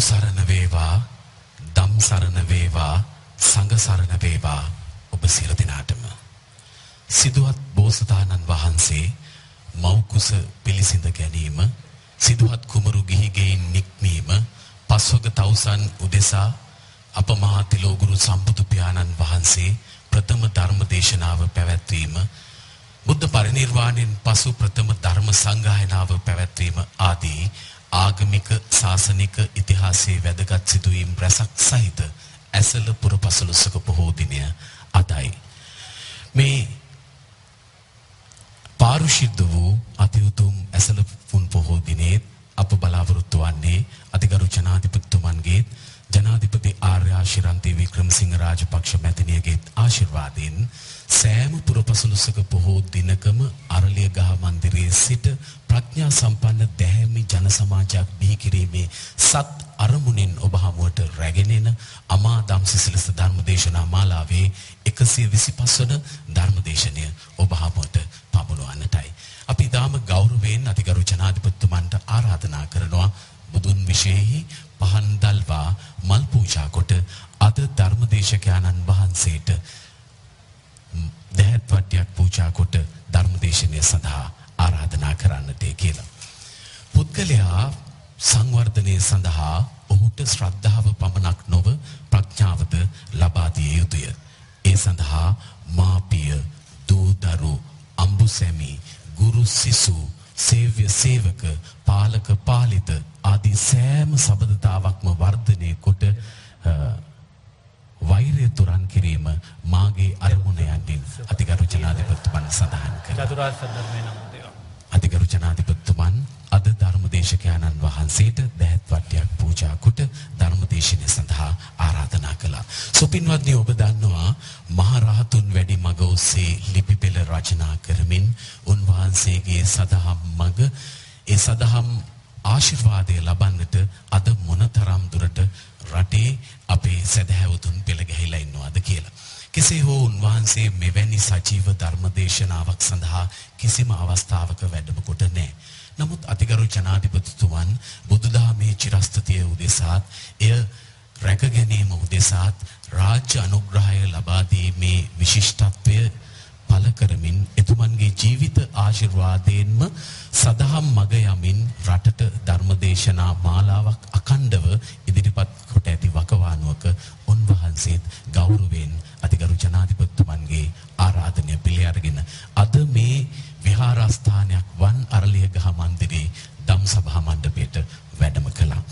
බුදු සරණ වේවා දම් සරණ වේවා සංඝ සරණ වේවා ඔබ සියලු දෙනාටම. සිදුවත් බෝසතාණන් වහන්සේ මෞකුස පිළිසිඳ ගැනීම සිදුවත් කුමරු ගිහිගෙයින් නික්මීම පස්වග තවුසන් උදෙසා අප මහා තිලෝගුරු සම්බුදු පියාණන් වහන්සේ ප්‍රථම ධර්ම දේශනාව පැවැත්වීම බුද්ධ පරිනිර්වාණයෙන් පසු ප්‍රථම ධර්ම සංගායනාව පැවැත්වීම ආදී ආගමික ශාසනික ඉතිහාසයේ වැදගත් සිදුවීම් රැසක් සහිත ඇසල පුරපසළොස්වක පොහෝ දිනය අදයි. මේ පාරුෂිද්ධ වූ අති උතුම් ඇසල පුන් පොහෝ දිනේ අප බලාපොරොත්තු වන්නේ අතිගරු ජනාධිපතිතුමන්ගේ ජනාධිපති ආර්යාශිරන්ති වික්‍රමසිංහ රාජපක්ෂ මැතිනියගේ ආශිර්වාදයෙන් සෑම පුරපසළොස්වක පොහෝ දිනකම අරලියගහ මන්දිරයේ සිට ප්‍රඥා සම්පන්න දැහැමි ජන සමාජයක් බිහි කිරීමේ සත් අරමුණින් ඔබ හමුවට රැගෙන එන අමා දම්සිසිලස ධර්මදේශනා මාලාවේ 125 වන ධර්මදේශනය ඔබ හමුවට පමුණුවන්නටයි. අපි ඊටාම ගෞරවයෙන් අතිගරු ජනාධිපතිතුමන්ට ආරාධනා කරනවා බුදුන් විශේෂෙහි පහන් දල්වා මල් පූජා කොට අද ධර්මදේශකයන්න් වහන්සේට දැහැත් වට්ටියක් පූජා කොට ධර්මදේශනය සඳහා ආරාධනා කරන්නට කියලා. පුද්ගලයා සංවර්ධනය සඳහා ඔහුට ශ්‍රද්ධාව පමණක් නොව ප්‍රඥාවද ලබා දිය යුතුය. ඒ සඳහා මාපිය, දූ දරු, අඹුසැමි, ගුරු සිසු, සේව්‍ය සේවක, පාලක පාලිත ආදී සෑම සබඳතාවක්ම වර්ධනය කොට වෛරය තුරන් කිරීම මාගේ අරමුණ යන්නින් අතිගරු ජනාධිපතිතුමන් සඳහන් කළා. අතිගරු ජනාධිපතිතුමන් අද ධර්මදේශකයන්න් වහන්සේට දැහැත් වට්ටියක් පූජා කොට ධර්මදේශනය සඳහා ආරාධනා කළා. සුපින්වත්නි ඔබ දන්නවා මහරහතුන් වැඩි මග ඔස්සේ ලිපි පෙළ රචනා කරමින් උන්වහන්සේගේ සදහම් මග ඒ සදහම් ආශිර්වාදය ලබන්නට අද මොනතරම් දුරට රටේ අපේ සැදැහැවතුන් පෙළ ගැහිලා ඉන්නවද කියලා. කෙසේ හෝ උන්වහන්සේ මෙවැනි සජීව ධර්ම දේශනාවක් සඳහා කිසිම අවස්ථාවක වැඩම කොට නැහැ. නමුත් අතිගරු ජනාධිපතිතුමන් බුදුදහමේ චිරස්ථිතිය උදෙසාත් එය රැක ගැනීම උදෙසාත් රාජ්‍ය අනුග්‍රහය ලබා දීමේ විශිෂ්ටත්වය පළ කරමින් එතුමන්ගේ ජීවිත ආශිර්වාදයෙන්ම සදහම් මග යමින් රටට ධර්මදේශනා මාලාවක් අකණ්ඩව ඉදිරිපත් කොට ඇති වකවානුවක උන්වහන්සේත් ගෞරවයෙන් අතිගරු ජනාධිපතිතුමන්ගේ ආරාධනය පිළි අරගෙන අද මේ විහාරස්ථානයක් වන් අරලියගහ මන්දිරේ දම් සභා මණ්ඩපයට වැඩම කළා.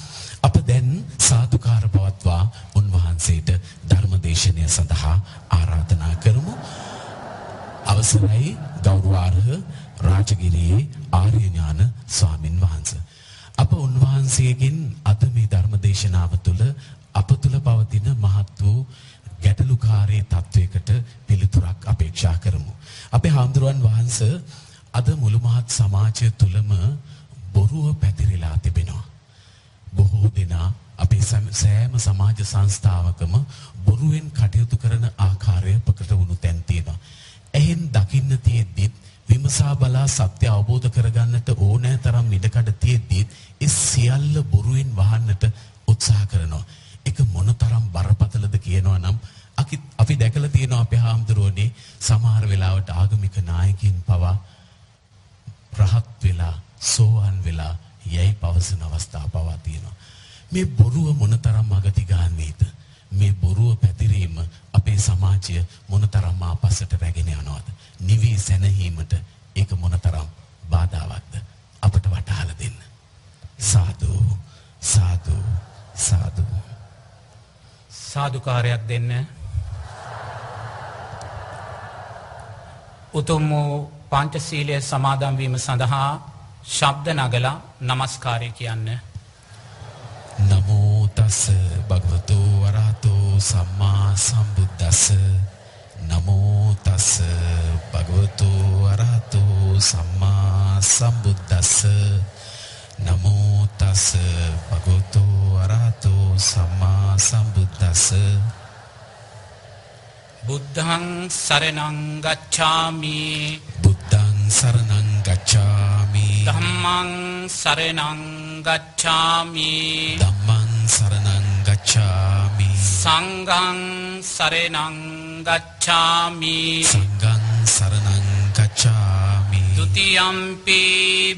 අප දැන් සාදුකාර පවත්වා උන්වහන්සේට ධර්මදේශනය සඳහා ආරාධනා කරමු. අවසරයි ගෞරවාර්හ රාජගිරියේ ආර්ය ඥාන ස්වාමින් වහන්සේ. අප උන්වහන්සේගෙන් අද මේ ධර්ම දේශනාව තුළ අප තුළ පවතින මහත් වූ ගැටලුකාරී තත්වයකට පිළිතුරක් අපේක්ෂා කරමු. අපේ හාමුදුරුවන් වහන්සේ අද මුළු මහත් සමාජය තුළම බොරුව පැතිරිලා තිබෙනවා. බොහෝ දෙනා අපේ සෑම සමාජ සංස්ථාවකම බොරුවෙන් කටයුතු කරන ආකාරය ප්‍රකට වුණු තැන් තියෙනවා. එහෙන් දකින්න තියෙද්දිත් විමසා බලා සත්‍ය අවබෝධ කරගන්නට ඕනෑ තරම් ඉඩකඩ තියෙද්දිත් ඒ සියල්ල බොරුවෙන් වහන්නට උත්සාහ කරනවා. ඒක මොනතරම් බරපතලද කියනවා නම් අපි දැකලා තියෙනවා අපේ හාමුදුරුවනේ සමහර වෙලාවට ආගමික නායකින් පවා රහත් වෙලා සෝවන් වෙලා යයි පවසන අවස්ථා පවා තියෙනවා. මේ බොරුව මොනතරම් අගතිගාමීද? මේ බොරුව පැතිරීම අපේ සමාජය මොනතරම් ආපස්සට රැගෙන යනවද? නිවි සැනහීමට ඒක මොනතරම් බාධාවත්ද? අපට වටහලා දෙන්න. සාදු සාදු සාදු සාදුකාරයක් දෙන්න. උතුම් වූ පංචසීලය සමාදම් වීම සඳහා ශබ්ද නගලා নমස්කාරය කියන්න. නමෝ තස් භගවතු වරහතෝ සම්මා සම්බුද්දස්ස. නමෝ තස් භගවතු වරහතෝ සම්මා සම්බුද්දස්ස. නමෝ තස් භගවතු වරහතෝ සම්මා සම්බුද්දස්ස. බුද්ධං සරණං ගච්ඡාමි. බුද්ධං සරණං ගච්ඡාමි. ධම්මං සරණං ගච්ඡාමි. ධම්මං සංගං සරණං ගච්ඡාමි සංඝං සරණං ගච්ඡාමි ဒ ුතියම්පි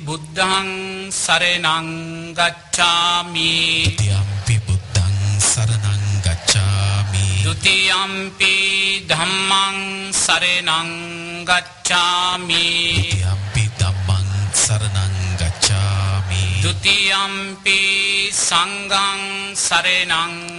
බුද්ධං සරණං ගච්ඡාමි ဒ ුතියම්පි බුද්ධං සරණං ගච්ඡාමි ဒ ුතියම්පි ධම්මං සරණං ගච්ඡාමි ဒ ුතියම්පි ධම්මං සරණං ගච්ඡාමි ဒ ුතියම්පි සංගං සරණං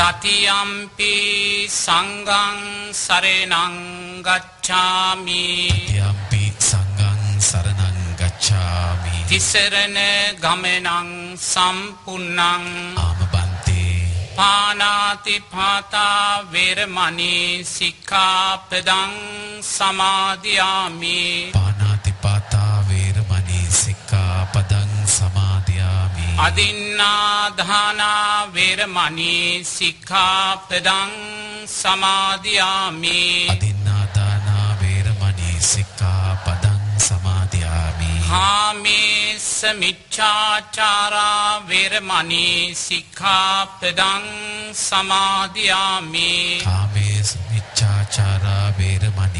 තතියම්පි සංගං සරණං ගච්ඡාමි. තතියම්පි සංගං සරණං ගච්ඡාමි. තිසරණ ගමනං සම්පුන්නං ආමබන්තේ. පානාති පාතා වේරමණී සික්ඛාපදං සමාදියාමි. පානාති පාතා අදින්නාදානා වේරමණී සික්ඛාපදං සමාදියාමි. අදින්නාදානා වේරමණී සික්ඛාපදං සමාදියාමි. කාමේස මිච්ඡාචාරා වේරමණී සික්ඛාපදං සමාදියාමි. කාමේසු මිච්ඡාචාරා වේරමණී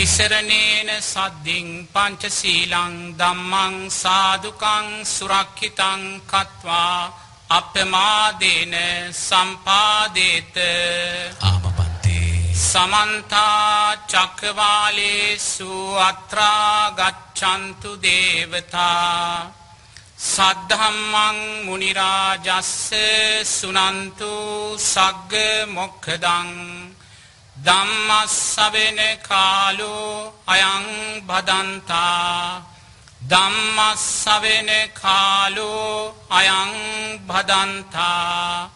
තිසරණේන සද්දින් පංචශීලං ධම්මං සාදුකං සුරක්ෂිතං කତ୍වා අප්‍රමාදේන සම්පාදේත ආමබන්තේ සමන්තා චක්කවාලේසු අත්‍රා ගච්ඡන්තු දේවතා සද්ධම්මං මුනි රාජස්ස සුනන්තු සග්ග මොක්ඛදං ධම්මස්සවෙන කාලෝ අයං භදන්තා ධම්මස්සවෙන කාලෝ අයං භදන්තා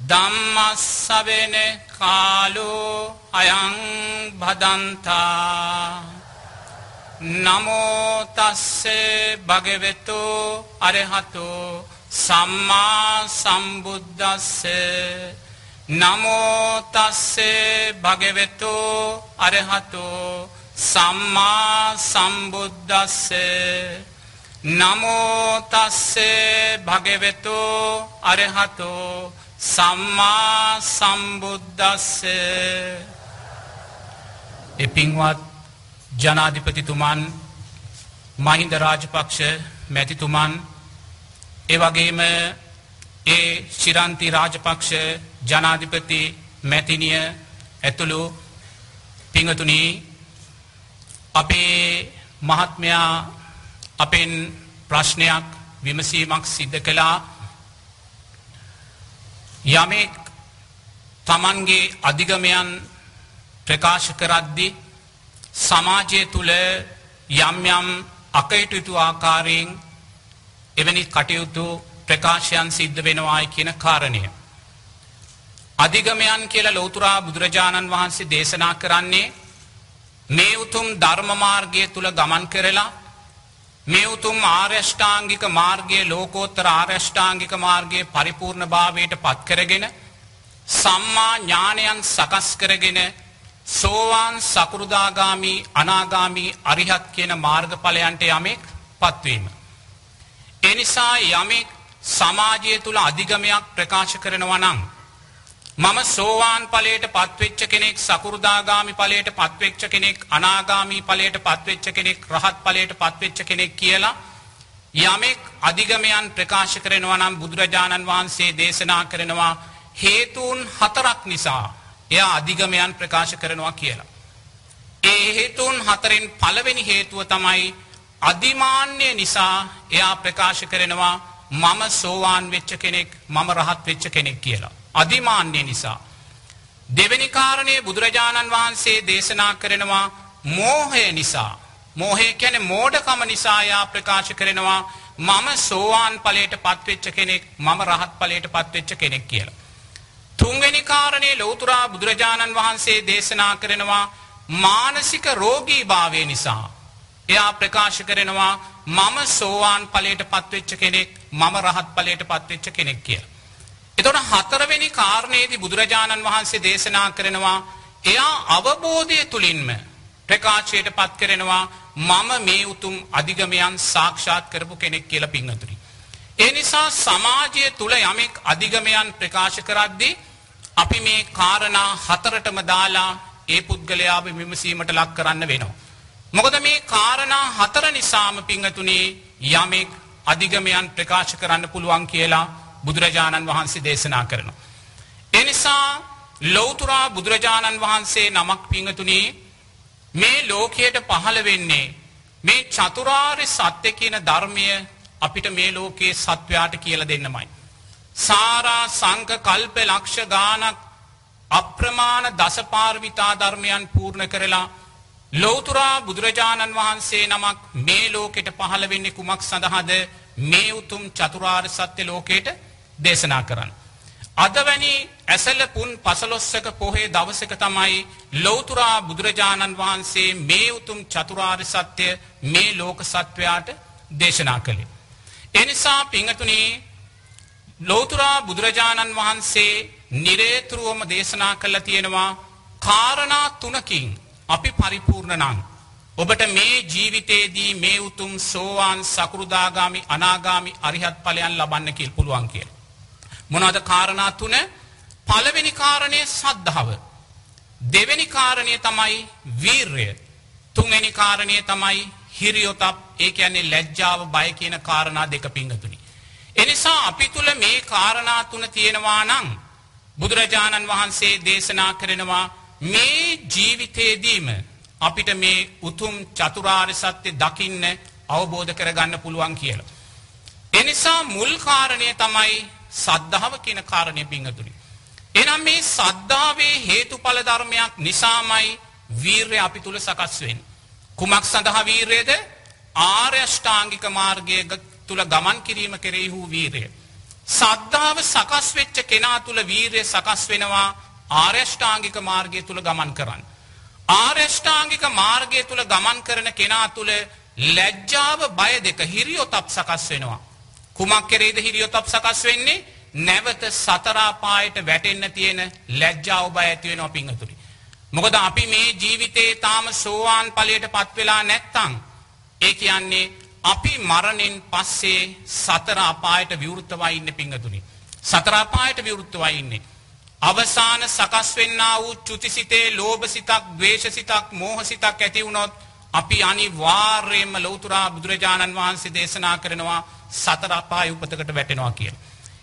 ධම්මස්සවෙන කාලෝ අයං භදන්තා නමෝතස්සේ භගවෙතු අරහතෝ. සම්මා සම්බුද්ධස්සේ නමෝතස්සේ භගවෙතු අරහතෝ සම්මා සම්බුද්ධස්සේ නමෝතස්සේ භගවෙතු අරහතෝ සම්මා සම්බුද්ධස්සේ එපින්වත් ජනාධිපතිතුමන් මහින්ද රාජපක්ෂ මැතිතුමන් එවගේම ඒ ශිරන්ති රාජපක්ෂ ජනාධිපති මැතිනිය ඇතුළු පිංහතුනී අපේ මහත්මයා අපෙන් ප්‍රශ්නයක් විමසීමක් සිද්ධ කළා යමෙක් තමන්ගේ අධිගමයන් ප්‍රකාශ කරද්දි සමාජය තුළ යම් යම් අකයුතුතු ආකාරයෙන් එවැනි කටයුතු ප්‍රකාශයන් සිද්ධ වෙනවායි කියන කාරණය. අධිගමයන් කියලා ලෝතුරා බුදුරජාණන් වහන්සේ දේශනා කරන්නේ මේ උතුම් ධර්මමාර්ගය තුළ ගමන් කරලා මේ උතුම් ආර්යෂ්ඨාංගික මාර්ගය ලෝකෝත්තර ආර්යෂ්ඨාංගික මාර්ගය පරිපූර්ණ භාවයට පත්කරගෙන සම්මා ඥානයන් සකස් කරගෙන සෝවාන් සකෘදාගාමී අනාගාමී අරිහත් කියන මාර්ගඵලයන්ට යමෙක් පත්වීම. එනිසා යමෙක් සමාජය තුළ අධිගමයක් ප්‍රකාශ කරනවා නම්. මම සෝවාන් පලයට පත්වෙච්ච කෙනෙක් සකෘදාගාමි පලයට පත්වෙච්ච කෙනෙක් අනාගාමී පලයට පත්වෙච්ච කෙනෙක් රහත් පලයට පත්වෙච්ච කෙනෙක් කියලා යමෙක් අධිගමයන් ප්‍රකාශ කරනවා නම් බුදුරජාණන් වහන්සේ දේශනා කරනවා හේතුන් හතරක් නිසා එයා අධිගමයන් ප්‍රකාශ කරනවා කියලා. ඒ හේතුන් හතරෙන් පළවෙනි හේතුව තමයි අධිමාන්‍ය නිසා එයා ප්‍රකාශ කරනවා මම සෝවාන් වෙච්ච කෙනෙක් මම රහත් වෙච්ච කෙනෙක් කියලා. අධිමාන්‍ය නිසා. දෙවැනි කාරණය බුදුරජාණන් වහන්සේ දේශනා කරනවා මෝහය නිසා. මෝහය කැන මෝඩකම නිසායා ප්‍රකාශ කරනවා මම සෝවාන් පලට පත්වෙච්ච කෙනෙක් මම රහත් පලට පත්වෙච්ච කෙනෙක් කියලා. තුන්වෙනි කාරණය ලෝතුරා බුදුරජාණන් වහන්සේ දේශනා කරනවා මානසික රෝගී භාවය නිසා. එයා ප්‍රකාශ කරනවා මම සෝවාන් පලට පත්වෙච්ච කෙනෙක් මම රහත් පලට පත්වෙච්ච කෙනෙක් කිය. එතොට හතරවෙනි කාරණයේදී බුදුරජාණන් වහන්සේ දේශනා කරනවා එයා අවබෝධය තුළින්ම ප්‍රකාශයට පත් කරනවා මම මේ උතුම් අධිගමයන් සාක්ෂාත් කරපු කෙනෙක් කියල පිංහතුරි. ඒ නිසා සමාජය තුළ යමෙක් අධිගමයන් ප්‍රකාශ කරද්දී අපි මේ කාරණා හතරටම දාලා ඒ පුද්ගලයාව විමසීමට ලක් කරන්න වෙනවා. මොකද මේ කාරණා හතර නිසාම පිංහතුනේ යමෙක් අධිගමයන් ප්‍රකාශ කරන්න පුළුවන් කියලා බුදුරජාණන් වහන්සේ දේශනා කරනවා. එනිසා ලෝතුරා බුදුරජාණන් වහන්සේ නමක් පිංහතුනේ මේ ලෝකයට පහළ වෙන්නේ මේ චතුරාර්ය සත්‍ය කියන ධර්මය අපිට මේ ලෝකයේ සත්වයාට කියල දෙන්නමයි. සාරා සංක කල්ප ලක්ෂ ගානක් අප්‍රමාණ දසපාර්විතා ධර්මයන් පූර්ණ කරලා ලෝතුරා බුදුරජාණන් වහන්සේ නමක් මේ ලෝකෙට පහළ වෙන්නේ කුමක් සඳහාද මේ උතුම් චතුරාර් සත්‍ය ලෝකයට දේශනා කරන්න. අදවැනි ඇසල පුන් පසලොස්සක පොහේ දවසක තමයි ලෝතුරා බුදුරජාණන් වහන්සේ මේ උතුම් චතුරාර් සත්‍යය මේ ලෝක සත්වයාට දේශනා කළේ. එනිසා පිංහතුනී ලෝතුරා බුදුරජාණන් වහන්සේ නිරේතුරුවම දේශනා කල්ල තියෙනවා කාරණා තුනකින් අපි පරිපූර්ණ නං. ඔබට මේ ජීවිතේදී මේ උතුම් සෝවාන් සකෘදාගාමි අනාගාමි අරිහත් පලයන් ලබන්න කිල් පුළුවන් කියල. මොනවද කාරණා තුන පළවෙනි කාරණය සද්ධාව. දෙවැනි කාරණය තමයි වීර්ය. තුන්වැනි කාරණය තමයි හිරියොතප් ඒ කියන්නේ ලැජ්ජාව බය කියන කාරණා දෙක පිංහතුනි. එනිසා අපි තුළ මේ කාරණා තුන තියෙනවා නං බුදුරජාණන් වහන්සේ දේශනා කරනවා මේ ජීවිතේදීම අපිට මේ උතුම් චතුරාර් සත්‍යය දකින්න අවබෝධ කරගන්න පුළුවන් කියලා. එනිසා මුල්කාරණය තමයි සද්ධාව කියන කාරණය පිංහතුනි. එනම් මේ සද්ධාවේ හේතු පල ධර්මයක් නිසාමයි වීර්ය අපි තුළ සකස්වෙන්. කුමක් සඳහා වීරයේද ආර්යෂ්ඨාංගික මාර්ගය තුළ ගමන් කිරීම කෙරෙහි වූ වීරය. සද්ධාව සකස් වෙච්ච කෙනා තුළ වීරය සකස් වෙනවා ආර්යෂ්ඨාංගික මාර්ගය තුළ ගමන් කරන්න. ආර්යෂ්ඨාංගික මාර්ගය තුළ ගමන් කරන කෙනා තුළ ලැජ්ජාව බය දෙක හිරියොතප් සකස් වෙනවා. කුමක් කෙරේද හිරියොතප් සකස් වෙන්නේ නැවත සතරාපායට වැටෙන්න තියෙන ලැජ්ජාව බය ඇතිවෙනවා පිංහතුරි. මොකද අපි මේ ජීවිතේ තාම සෝවාන් පලයට පත්වෙලා නැත්තං. ඒ කියන්නේ අපි මරණින් පස්සේ සතර අපායට විවෘත්තවයි ඉන්න පිංහතුනි. සතරාපායට විවෘත්තවයි ඉන්නේ. අවසාන සකස් වෙන්න වූ චුතිසිතේ ලෝභසිතක් දවේශසිතක් මෝහසිතක් ඇති වුණොත් අපි අනිවාර්යයෙන්ම ලෞතුරා බුදුරජාණන් වහන්සේ දේශනා කරනවා සතරාපාය උපතකට වැටෙනවා කියල.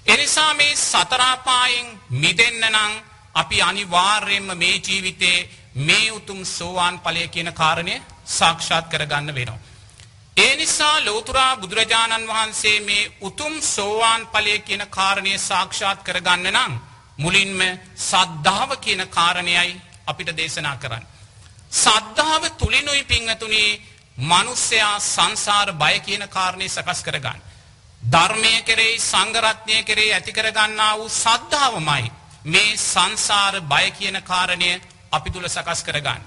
එනිසා මේ සතරාපායෙන් මිදෙන්න නං අපි අනිවාර්යෙන්ම මේ ජීවිතේ මේ උතුම් සෝවාන් පලය කියන කාරණය සාක්ෂාත් කරගන්න වෙනවා. ඒ නිසා ලෝතුරා බුදුරජාණන් වහන්සේ මේ උතුම් සෝවාන් පලය කියන කාරණය සාක්ෂාත් කරගන්න නම් මුලින්ම සද්ධාව කියන කාරණයයි අපිට දේශනා කරන්න. සද්ධාව තුළිනුයි පිංහතුනේ මනුස්සයා සංසාර බය කියන කාරණය සකස් කරගන්න. ධර්මය කෙරෙයි සංගරත්නය කෙරේ ඇතිකරගන්නා වූ සද්ධාවමයි මේ සංසාර බය කියන කාරණය අපි තුළ සකස් කරගන්න.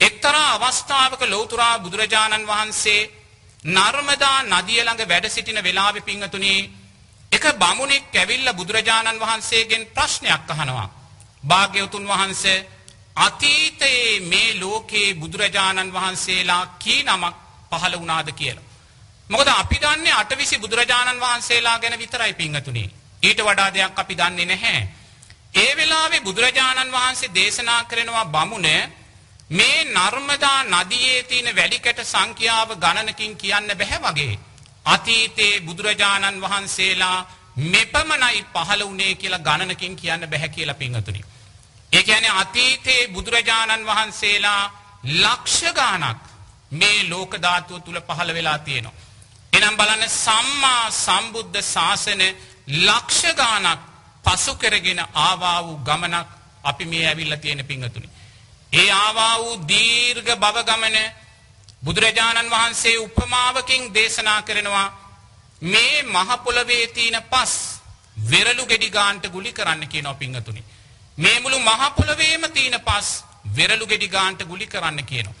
එක්තරා අවස්ථාවක ලෝතුරා බුදුරජාණන් වහන්සේ නර්මදා නදියළඟ වැඩ සිටින වෙලාවෙ පිංහතුනේ එක බමුණෙක් ඇවිල්ල බුදුරජාණන් වහන්සේගෙන් ප්‍රශ්නයක් අහනවා. භාග්‍යවතුන් වහන්සේ අතීතයේ මේ ලෝකයේ බුදුරජාණන් වහන්සේලා කී නමක් පහළ වනාද කියලා. මොකද අපි දන්නේ අටවිසි බුදුරජාණන් වහන්සේලා ගැන විතරයි පිංහතුනේ. ඊට වඩා දෙයක් අපි දන්නේ නැහැ. ඒ වෙලාවේ බුදුරජාණන් වහන්සේ දේශනා කරනවා බමුණ මේ නර්මදා නදියේ තියෙන වැඩිකට සංඛ්‍යාව ගණනකින් කියන්න බැහැ වගේ. අතීතයේ බුදුරජාණන් වහන්සේලා මෙපමණයි පහළ වනේ කියලා ගණනකින් කියන්න බැහැ කියලා පිංහතුනි. ඒ ඇන අතීතයේ බුදුරජාණන් වහන්සේලා ලක්ෂ ගානක් මේ ලෝක ධාතුව තුල පහළ වෙලා තියෙනවා. එනම් බලන්න සම්මා සම්බුද්ධ ශාසන ලක්ෂ ගාණක් පසු කරගෙන ආවා වූ ගමනක් අපි මේ ඇවිල්ලා තියෙන පිංගතුනි. ඒ ආවා වූ දීර්ඝ භව ගමන බුදුරජාණන් වහන්සේ උපමාවකින් දේශනා කරනවා මේ මහ පොළවේ තියෙන පස් වෙරළු ගෙඩි ගාන්ට ගුලි කරන්න කියනවා පිංගතුනි. මේ මුළු මහ පොළවේම තියෙන පස් වෙරළු ගෙඩි ගාන්ට ගුලි කරන්න කියනවා.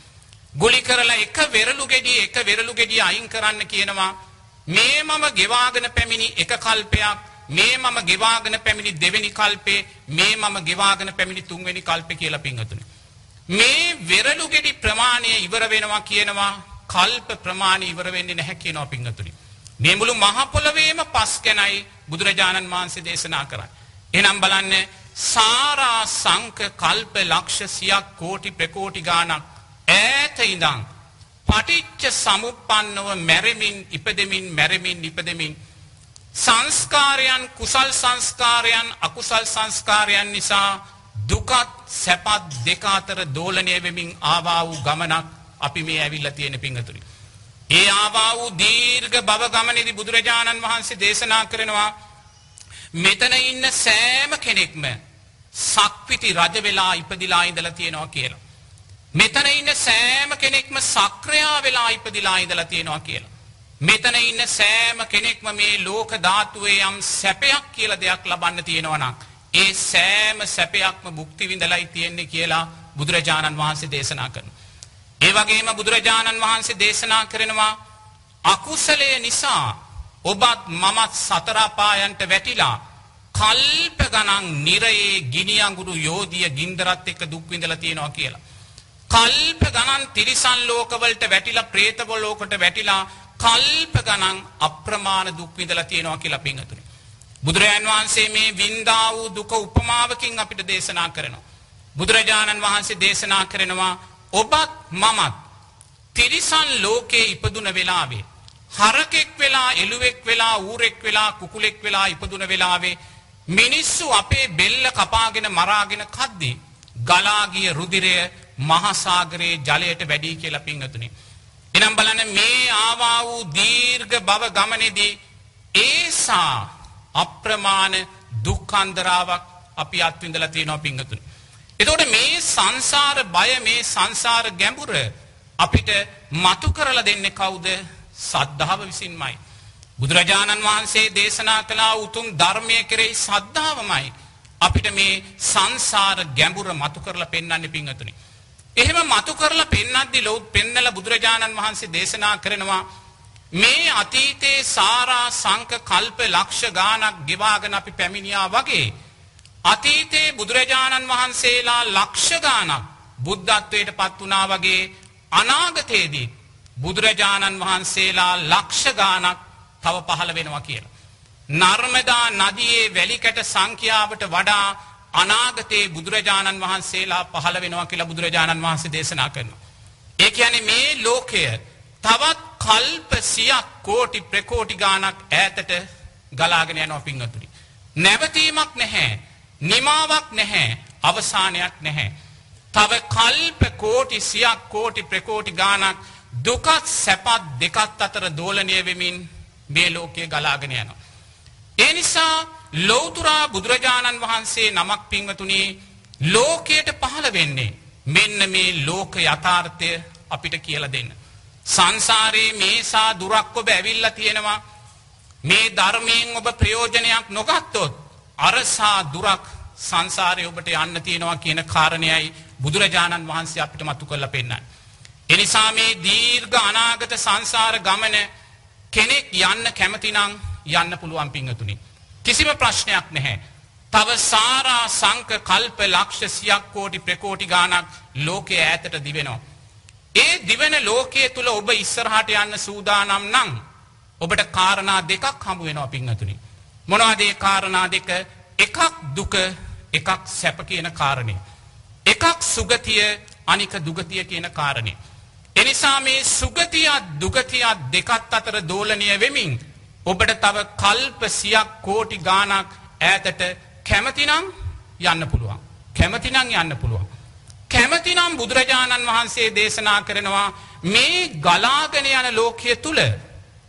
ගුලි කරලා එක වෙරළු ගෙඩිය එක වෙරළු ගෙඩිය අයින් කරන්න කියනවා. මේ මම ගෙවාගෙන පැමිණි එක කල්පයක් මේ මම ගෙවාගෙන පැමිණි දෙවෙනි කල්පේ මේ මම ගෙවාගෙන පැමිණි තුන්වෙනි කල්පේ කියලා පිංගතුනි. මේ වෙරළු ගෙඩි ප්‍රමාණය ඉවර වෙනවා කියනවා කල්ප ප්‍රමාණය ඉවර වෙන්නේ නැහැ කියනවා පිංගතුනි. මේ මුළු මහ පොළවේම පස් ගැනයි බුදුරජාණන් වහන්සේ දේශනා කරන්නේ. එහෙනම් බලන්න සාරා සංක කල්ප ලක්ෂ සියක් කෝටි ප්‍රකෝටි ගාණක් ඈත ඉඳන් පටිච්ච සමුප්පන්නව මැරෙමින් ඉපදෙමින් මැරෙමින් ඉපදෙමින් සංස්කාරයන් කුසල් සංස්කාරයන් අකුසල් සංස්කාරයන් නිසා දුකත් සැපත් දෙක අතර දෝලණය වෙමින් ආවා වූ ගමනක් අපි මේ ඇවිල්ලා තියෙන පිංගතුනි. ඒ ආවා වූ දීර්ඝ භව ගමනේදී බුදුරජාණන් වහන්සේ දේශනා කරනවා මෙතන ඉන්න සෑම කෙනෙක්ම සක්විති රජ වෙලා ඉපදිලා ඉඳලා තියෙනවා කියලා. මෙතන ඉන්න සෑම කෙනෙක්ම සක්‍රයා වෙලා ඉපදිලා ඉඳලා තියෙනවා කියලා. මෙතන ඉන්න සෑම කෙනෙක්ම මේ ලෝක ධාතුවේ යම් සැපයක් කියලා දෙයක් ලබන්න තියෙනවා නම් ඒ සෑම සැපයක්ම භුක්ති විඳලයි තියෙන්නේ කියලා බුදුරජාණන් වහන්සේ දේශනා කරනවා. ඒ වගේම බුදුරජාණන් වහන්සේ දේශනා කරනවා අකුසලය නිසා ඔබත් මමත් සතර අපායන්ට වැටිලා කල්ප ගණන් නිරයේ ගිනි අඟුරු යෝධිය ගින්දරත් එක්ක දුක් විඳලා තියෙනවා කියලා. කල්ප ගණන් තිරිසන් ලෝකවලට වැටිලා പ്രേතව ලෝකට වැටිලා කල්ප ගණන් අප්‍රමාණ දුක් විඳලා තියෙනවා කියලා පින්වතුනි. බුදුරජාන් වහන්සේ මේ වින්දා වූ දුක උපමාවකින් අපිට දේශනා කරනවා. බුදුරජාණන් වහන්සේ දේශනා කරනවා ඔබත් මමත් තිරිසන් ලෝකයේ ඉපදුන වෙලාවේ හරකෙක් වෙලා එළුවෙක් වෙලා ඌරෙක් වෙලා කුකුලෙක් වෙලා ඉපදුන වෙලාවේ මිනිස්සු අපේ බෙල්ල කපාගෙන මරාගෙන කද්දී ගලාගිය රුදිරය මහසාගරයේ ජලයට වැඩි කියලා පිංගතුනි. එනම් බලන්න මේ ආවා වූ දීර්ඝ භව ගමනේදී ඒසා අප්‍රමාණ දුක්ඛන්දරාවක් අපි අත්විඳලා තියෙනවා පිංගතුනි. එතකොට මේ සංසාර බය මේ සංසාර ගැඹුර අපිට මතු කරලා දෙන්නේ කවුද? සද්ධාව විසින්මයි. බුදුරජාණන් වහන්සේ දේශනා කළා උතුම් ධර්මයේ කෙරෙහි සද්ධාවමයි අපිට මේ සංසාර ගැඹුර මතු කරලා පෙන්වන්නේ පිංගතුනි. එහෙම මතු කරලා පෙන්වද්දී ලොව් පෙන්නලා බුදුරජාණන් වහන්සේ දේශනා කරනවා මේ අතීතයේ සාරා සංක කල්ප ලක්ෂ ගානක් ගෙවාගෙන අපි පැමිණියා වගේ අතීතයේ බුදුරජාණන් වහන්සේලා ලක්ෂ ගානක් බුද්ධත්වයට පත් වුණා වගේ අනාගතයේදී බුදුරජාණන් වහන්සේලා ලක්ෂ ගානක් තව පහළ වෙනවා කියලා. නර්මදා නදියේ වැලිකැට සංඛ්‍යාවට වඩා අනාගතයේ බුදුරජාණන් වහන්සේලා පහළ වෙනවා කියලා බුදුරජාණන් වහන්සේ දේශනා කරනවා. ඒ කියන්නේ මේ ලෝකය තවත් කල්ප සියක් කෝටි ප්‍රකෝටි ගානක් ඈතට ගලාගෙන යනවා පින්වතුනි. නැවතීමක් නැහැ. නිමාවක් නැහැ. අවසානයක් නැහැ. තව කල්ප කෝටි සියක් කෝටි ප්‍රකෝටි ගානක් දුකත් සැපත් දෙකත් අතර දෝලණය වෙමින් මේ ලෝකයේ ගලාගෙන යනවා. ඒ නිසා ලෝතුරා බුදුරජාණන් වහන්සේ නමක් පින්වතුනි ලෝකයට පහළ වෙන්නේ මෙන්න මේ ලෝක යථාර්ථය අපිට කියලා දෙන්න. සංසාරයේ මේසා දුරක් ඔබ ඇවිල්ලා තියෙනවා මේ ධර්මයෙන් ඔබ ප්‍රයෝජනයක් නොගත්තොත් අරසා දුරක් සංසාරය ඔබට යන්න තියෙනවා කියන කාරණයයි බුදුරජාණන් වහන්සේ අපිට මතු කරලා පෙන්වන්නේ. එනිසා මේ දීර්ඝ අනාගත සංසාර ගමන කෙනෙක් යන්න කැමතිනම් යන්න පුළුවන් පිංගතුනි. කිසිම ප්‍රශ්නයක් නැහැ. තව සාරා සංක කල්ප ලක්ෂ සියක් කෝටි ප්‍රකෝටි ගානක් ලෝකයේ ඈතට දිවෙනවා. ඒ දිවෙන ලෝකයේ තුල ඔබ ඉස්සරහට යන්න සූදානම් නම් ඔබට කාරණා දෙකක් හමු වෙනවා පින්වතුනි. මොනවද ඒ කාරණා දෙක? එකක් දුක, එකක් සැප කියන කාරණේ. එකක් සුගතිය, අනික දුගතිය කියන කාරණේ. එනිසා මේ සුගතියත් දුගතියත් දෙකත් අතර දෝලණය වෙමින් ඔබට තව කල්ප සියක් කෝටි ගානක් ඈතට කැමතිනම් යන්න පුළුවන්. කැමතිනම් යන්න පුළුවන්. කැමතිනම් බුදුරජාණන් වහන්සේ දේශනා කරනවා මේ ගලාගෙන යන ලෝකය තුල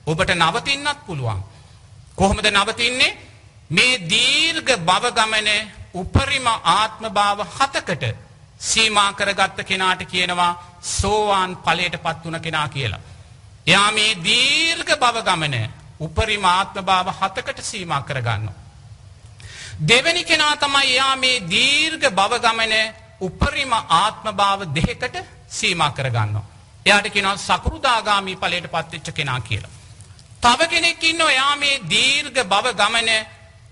ඔබට නවතින්නත් පුළුවන්. කොහොමද නවතින්නේ? මේ දීර්ඝ භව ගමන උපරිම ආත්ම භාව හතකට සීමා කරගත්ත කෙනාට කියනවා සෝවාන් ඵලයට පත් වුණ කෙනා කියලා. එයා මේ දීර්ඝ භව ගමන උපරිම ආත්ම භාව හතකට සීමා කරගන්නවා. දෙවැනි කෙනා තමයි එයා මේ දීර්ඝ භව ගමන උපරිම ආත්ම භාව දෙකකට සීමා කරගන්නවා. එයාට කියනවා සකෘදාගාමි ඵලයට පත්වෙච්ච කෙනා කියලා. තව කෙනෙක් ඉන්නවා එයා මේ දීර්ඝ භව ගමන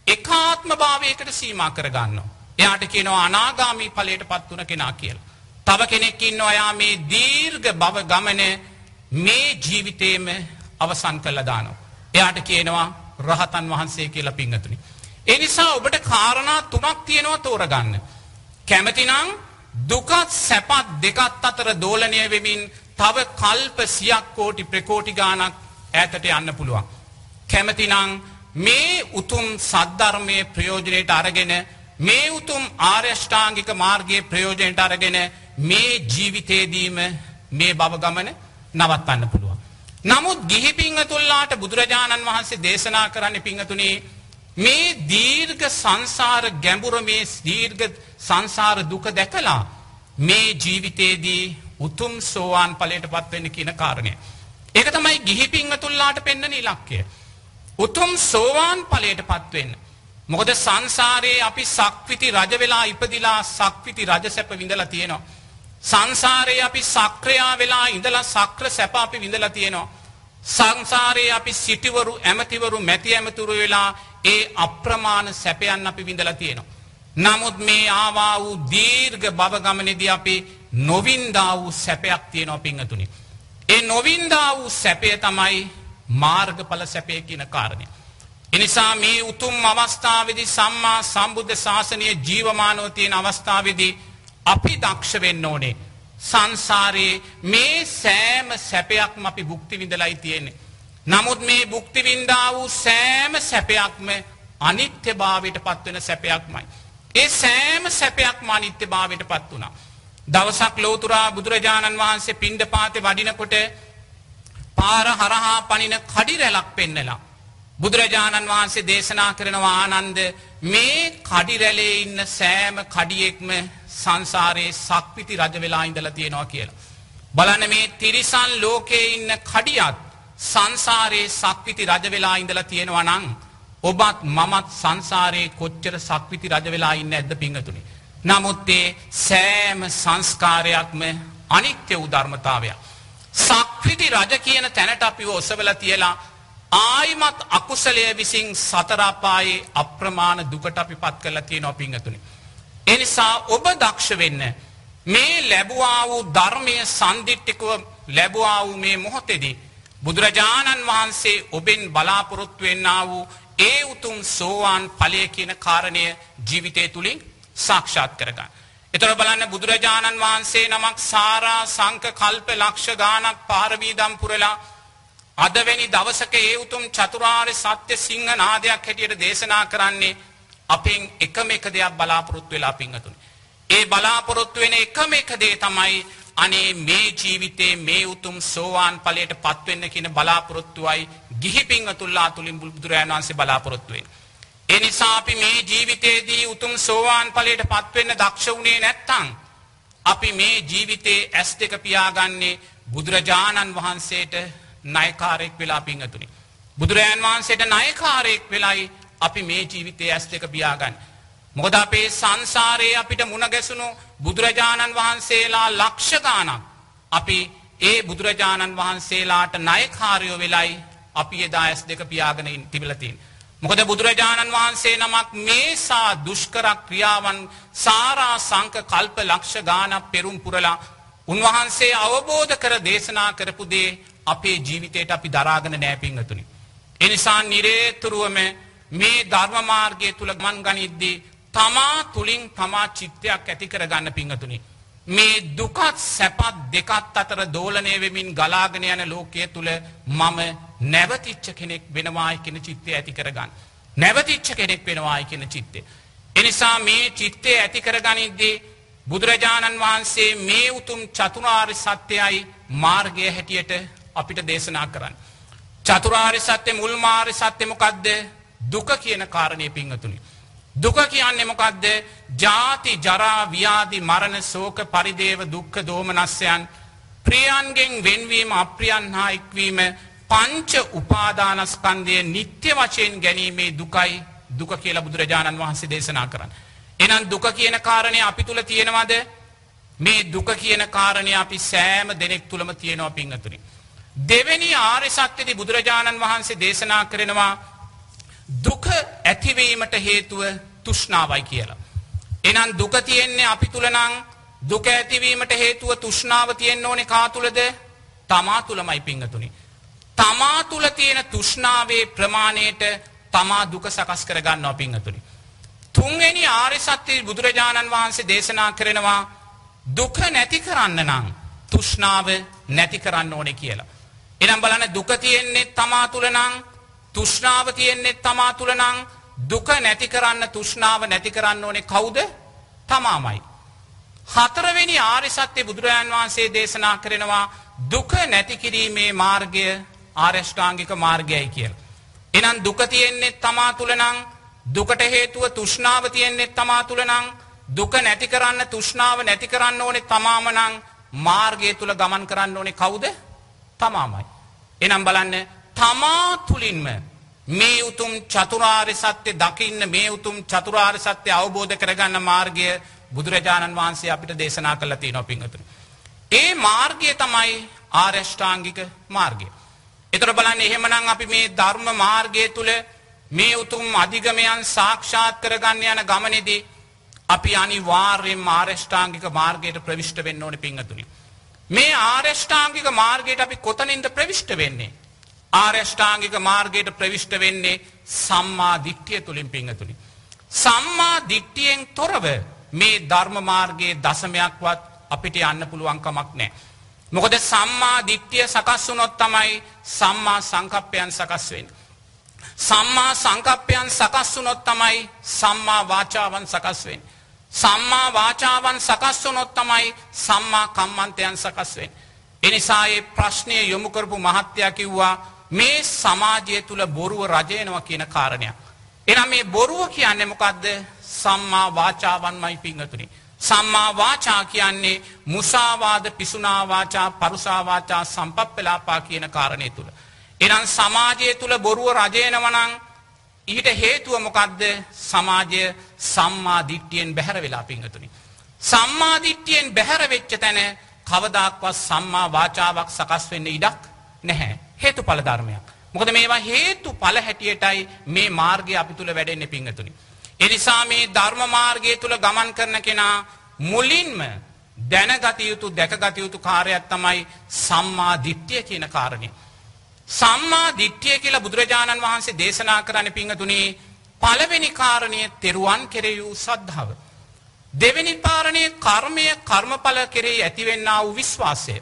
එකාත්ම භාවයකට සීමා කරගන්නවා. එයාට කියනවා අනාගාමි ඵලයට පත් වුණ කෙනා කියලා. තව කෙනෙක් ඉන්නවා එයා මේ දීර්ඝ භව ගමන මේ ජීවිතේම අවසන් කළා දානවා. එයාට කියනවා රහතන් වහන්සේ කියලා පිංගතුනි. ඒ නිසා ඔබට කාරණා තුනක් තියෙනවා තෝරගන්න. කැමතිනම් දුකත් සැපත් දෙකත් අතර දෝලණය වෙමින් තව කල්ප සියක් කෝටි ප්‍රකෝටි ගානක් ඈතට යන්න පුළුවන්. කැමතිනම් මේ උතුම් සද්ධර්මය ප්‍රයෝජනයට අරගෙන මේ උතුම් ආර්යෂ්ඨාංගික මාර්ගයේ ප්‍රයෝජනයට අරගෙන මේ ජීවිතේදීම මේ බව ගමන නවත්තන්න පුළුවන්. නමුත් ගිහි පිංහතුල්ලාට බුදුරජාණන් වහන්සේ දේශනා කරන්න පිංහතුනේ මේ දීර්ඝ සංසාර ගැඹුර මේ දීර්ඝ සංසාර දුක දැකලා මේ ජීවිතේදී උතුම් සෝවාන් ඵලයට පත්වෙන්න කියන කාරණය. ඒක තමයි ගිහි පිංහතුල්ලාට පෙන්වන ඉලක්කය. උතුම් සෝවාන් ඵලයට පත්වෙන්න. මොකද සංසාරයේ අපි සක්විති රජ වෙලා ඉපදිලා සක්විති රජ සැප විඳලා තියෙනවා. සංසාරයේ අපි සක්‍රයා වෙලා ඉඳලා සක්‍ර සැප අපි විඳලා තියෙනවා. සංසාරයේ අපි සිටිවරු ඇමතිවරු මැති ඇමතුරු වෙලා ඒ අප්‍රමාණ සැපයන් අපි විඳලා තියෙනවා. නමුත් මේ ආවා වූ දීර්ඝ භව ගමනේදී අපි නොවින්දා වූ සැපයක් තියෙනවා පිංගතුනි. ඒ නොවින්දා වූ සැපය තමයි මාර්ගඵල සැපය කියන කාරණය. එනිසා මේ උතුම් අවස්ථාවේදී සම්මා සම්බුද්ධ ශාසනය ජීවමානව තියෙන අවස්ථාවේදී අපි දක්ෂ වෙන්න ඕනේ. සංසාරයේ මේ සෑම සැපයක්ම අපි භුක්ති විඳලයි තියෙන්නේ. නමුත් මේ භුක්ති විඳා වූ සෑම සැපයක්ම අනිත්‍යභාවයට පත්වෙන සැපයක්මයි. ඒ සෑම සැපයක්ම අනිත්‍යභාවයට පත් වුණා. දවසක් ලෝතුරා බුදුරජාණන් වහන්සේ පිණ්ඩපාතේ වඩිනකොට පාර හරහා පනින කඩි රැලක් පෙන්නලා. බුදුරජාණන් වහන්සේ දේශනා කරනවා ආනන්ද මේ කඩි රැලේ ඉන්න සෑම කඩියෙක්ම සංසාරයේ සක්විති රජ වෙලා ඉඳලා තියෙනවා කියලා. බලන්න මේ තිරිසන් ලෝකයේ ඉන්න කඩියත් සංසාරයේ සක්විති රජ වෙලා ඉඳලා තියෙනවා නම් ඔබත් මමත් සංසාරයේ කොච්චර සක්විති රජ වෙලා ඉන්න ඇද්ද පිංගතුනි. නමුත් ඒ සෑම සංස්කාරයක්ම අනිත්‍ය වූ ධර්මතාවයක්. සක්විති රජ කියන තැනට අපිව ඔසවලා තියලා ආයිමත් අකුසලය විසින් සතරාපායේ අප්‍රමාණ දුකට අපි පත් කරලා තියෙනවා පිංගතුනි. එනිසා ඔබ දක්ෂ වෙන්න මේ ලැබුවා වූ ධර්මය සන්දිිට්ටිකව ලැබුවා වූ මේ මොහොතෙදී බුදුරජාණන් වහන්සේ ඔබෙන් බලාපොරොත්තු වෙන්න වූ ඒ උතුම් සෝවාන් ඵලය කියන කාරණය ජීවිතය තුලින් සාක්ෂාත් කරගන්න. එතකොට බලන්න බුදුරජාණන් වහන්සේ නමක් සාරා සංක කල්ප ලක්ෂ ගාණක් පාරමීදම් පුරලා අදවැනි දවසක ඒ උතුම් චතුරාර්ය සත්‍ය සිංහ නාදයක් හැටියට දේශනා කරන්නේ අපෙන් එකම එක දෙයක් බලාපොරොත්තු වෙලා පිංගතුනි. ඒ බලාපොරොත්තු වෙන එකම එක දේ තමයි අනේ මේ ජීවිතේ මේ උතුම් සෝවාන් ඵලයට පත්වෙන්න කියන බලාපොරොත්තුවයි ගිහි පිංගතුල්ලා තුලින් බුදුරජාණන් වහන්සේ බලාපොරොත්තු වෙන්නේ. ඒ නිසා අපි මේ ජීවිතේදී උතුම් සෝවාන් ඵලයට පත්වෙන්න දක්ෂ වුණේ නැත්නම් අපි මේ ජීවිතේ ඇස් දෙක පියාගන්නේ බුදුරජාණන් වහන්සේට ණයකාරයෙක් වෙලා පිංගතුනි. බුදුරජාන් වහන්සේට ණයකාරයෙක් වෙලයි අපි මේ ජීවිතයේ ඇස් දෙක පියාගන්න. මොකද අපේ සංසාරයේ අපිට මුණ ගැසුණු බුදුරජාණන් වහන්සේලා ලක්ෂ ගාණක් අපි ඒ බුදුරජාණන් වහන්සේලාට ණයකාරයෝ වෙලයි අපි එදා ඇස් දෙක පියාගෙන තිබිලා තියෙන්නේ. මොකද බුදුරජාණන් වහන්සේ නමක් මේසා දුෂ්කර ක්‍රියාවන් සාරා සංක කල්ප ලක්ෂ ගානක් පෙරුම් පුරලා උන්වහන්සේ අවබෝධ කර දේශනා කරපු දේ අපේ ජීවිතයට අපි දරාගෙන නෑ පිංහතුනි. එනිසා නිරේතුරුවම මේ ධර්මමාර්ගය තුළ ගමන් ගනිද්දී තමා තුළින් තමා චිත්තයක් ඇති කරගන්න පිංහතුනි. මේ දුකත් සැපත් දෙකත් අතර දෝලනය වෙමින් ගලාගෙන යන ලෝකය තුළ මම නැවතිච්ච කෙනෙක් වෙනවායි කෙන චිත්තය ඇති කරගන්න. නැවතිච්ච කෙනෙක් වෙනවායි කෙන චිත්තේ. එනිසා මේ චිත්තය ඇති කරගනිද්දී බුදුරජාණන් වහන්සේ මේ උතුම් චතුරාර්ය සත්‍යයයි මාර්ගය හැටියට අපිට දේශනා කරන්න. චතුරාර්ය සත්‍ය මුල් මාර්ය සත්‍ය මොකද්ද? දුක කියන කාරණේ පිංගතුනි. දුක කියන්නේ මොකද්ද? ජාති ජරා ව්‍යාධි මරණ ශෝක පරිදේව දුක්ඛ දෝමනස්යන් ප්‍රියන්ගෙන් වෙන්වීම අප්‍රියන් හා එක්වීම පංච උපාදානස්කන්ධය නිත්‍ය වශයෙන් ගැනීමේ දුකයි දුක කියලා බුදුරජාණන් වහන්සේ දේශනා කරන්න. එනම් දුක කියන කාරණය අපි තුළ තියෙනවද මේ දුක කියන කාරණය අපි සෑම දෙනෙක් තුළම තියෙනවා පිංහතුනි. දෙවැනි ආර්ය සත්‍යති බුදුරජාණන් වහන්සේ දේශනා කරනවා දුක ඇතිවීමට හේතුව තුෂ්නාවයි කියලා. එනම් දුක තියෙන්නේ අපි තුළනං දුක ඇතිවීමට හේතුව තුෂ්නාව තියෙන්න්න ඕනෙ කාතුළද තමා තුළමයි පිංහතුනි. තමා තුළ තියෙන තුෂ්නාවේ ප්‍රමාණයට තමා දුක සකස් කරගන්න පිංහතුනි. තුන්වෙනි ආර්ය සත්‍යය බුදුරජාණන් වහන්සේ දේශනා කරනවා දුක නැති කරන්න නම් තුෂ්නාව නැති කරන්න ඕනෙ කියලා. එනම් බලන දුක තියෙන්නේ තමා තුළනං තුෂ්නාව තියෙන්නේ තමා තුළනං දුක නැති කරන්න තුෂ්නාව නැති කරන්න ඕනෙ කවුද තමාමයි. හතරවෙනි ආර්ය සත්‍ය බුදුරජාන් වහන්සේ දේශනා කරනවා දුක නැති කිරීමේ මාර්ගය ආර්යෂ්ඨාංගික මාර්ගයයි කියල. එනම් දුක තියෙන්නේ තමා තුළනං දුකට හේතුව තුෂ්නාව තියෙන්නේ තමා තුළනං දුක නැති කරන්න තුෂ්නාව නැති කරන්න ඕනෙ තමාමනං මාර්ගය තුළ ගමන් කරන්න ඕනෙ කවුද තමාමයි. එනම් බලන්න තමා තුළින්ම මේ උතුම් චතුරාර්ය සත්‍ය දකින්න මේ උතුම් චතුරාර්ය සත්‍ය අවබෝධ කරගන්න මාර්ගය බුදුරජාණන් වහන්සේ අපිට දේශනා කළ තිය නොපිංහතුන. ඒ මාර්ගය තමයි ආර්යෂ්ඨාංගික මාර්ගය. එතර බලන්න එහෙමනං අපි මේ ධර්ම මාර්ගය තුළ මේ උතුම් අධිගමයන් සාක්ෂාත් කරගන්න යන ගමනෙදී අපි අනිවාර්යෙන් ආර්යෂ්ඨාංගික මාර්ගයට ප්‍රවිෂ්ට වෙන්න ඕන පිංහතුනි. මේ ආර්යෂ්ඨාංගික මාර්ගයට අපි කොතනින්ද ප්‍රවිෂ්ට වෙන්නේ. ආර්යෂ්ඨාංගික මාර්ගයට ප්‍රවිෂ්ට වෙන්නේ සම්මා දිට්ඨිය තුළින් පිංහතුනි. සම්මා දිට්ටියෙන් තොරව මේ ධර්ම මාර්ගයේ දසමයක්වත් අපිට යන්න පුළුවන්කමක් නෑ. මොකද සම්මා දිට්ටිය සකස් වුනොත් තමයි සම්මා සංකප්පයන් සකස් වෙන්. සම්මා සංකප්පයන් සකස් වුනොත් තමයි සම්මා වාචාවන් සකස් වෙන්. සම්මා වාචාවන් සකස් වුනොත් තමයි සම්මා කම්මන්තයන් සකස් වෙන්. එනිසා ඒ ප්‍රශ්නය යොමුකරපු මහත්තයා කිව්වා මේ සමාජය තුළ බොරුව රජයනවා කියන කාරණයක්. එනම් මේ බොරුව කියන්නේ මොකක්ද සම්මා වාචාවන්මයි පිංහතුනි. සම්මා වාචා කියන්නේ මුසාවාද පිසුනාවාචා පරුසාවාචා සම්පප්පලාපා කියන කාරණය තුළ. එනම් සමාජය තුළ බොරුව රජයනවනං ඊට හේතුව මොකක්ද සමාජය සම්මාධිට්ටියෙන් බැහැර වෙලා පිංහතුනි. සම්මාධිට්ටියෙන් බැහැර වෙච්ච තැන කවදක්වත් සම්මා වාචාවක් සකස් වෙන්න ඉඩක් නැහැ. හේතු පල ධර්මයක්. මොකද මේවා හේතු පල හැටියටයි මේ මාර්ගය අපි තුළ වැඩෙන්න පිංහතුනි. එනිසා මේ ධර්ම මාර්ගය තුළ ගමන් කරන කෙනා මුලින්ම දැනගතයුතු දැකගතයුතු කාරයක් තමයි සම්මා දිට්්‍යය කියන කාරණය. සම්මා දිට්්‍යය කියලා බුදුරජාණන් වහන්සේ දේශනා කරන්න පිංහතුනේ පළවෙනි කාරණය තෙරුවන් කෙරෙයූ සද්ධාව. දෙවැනි පාරණය කර්මය කර්මඵල කෙරෙහි ඇතිවෙන්න වූ විශ්වාසය.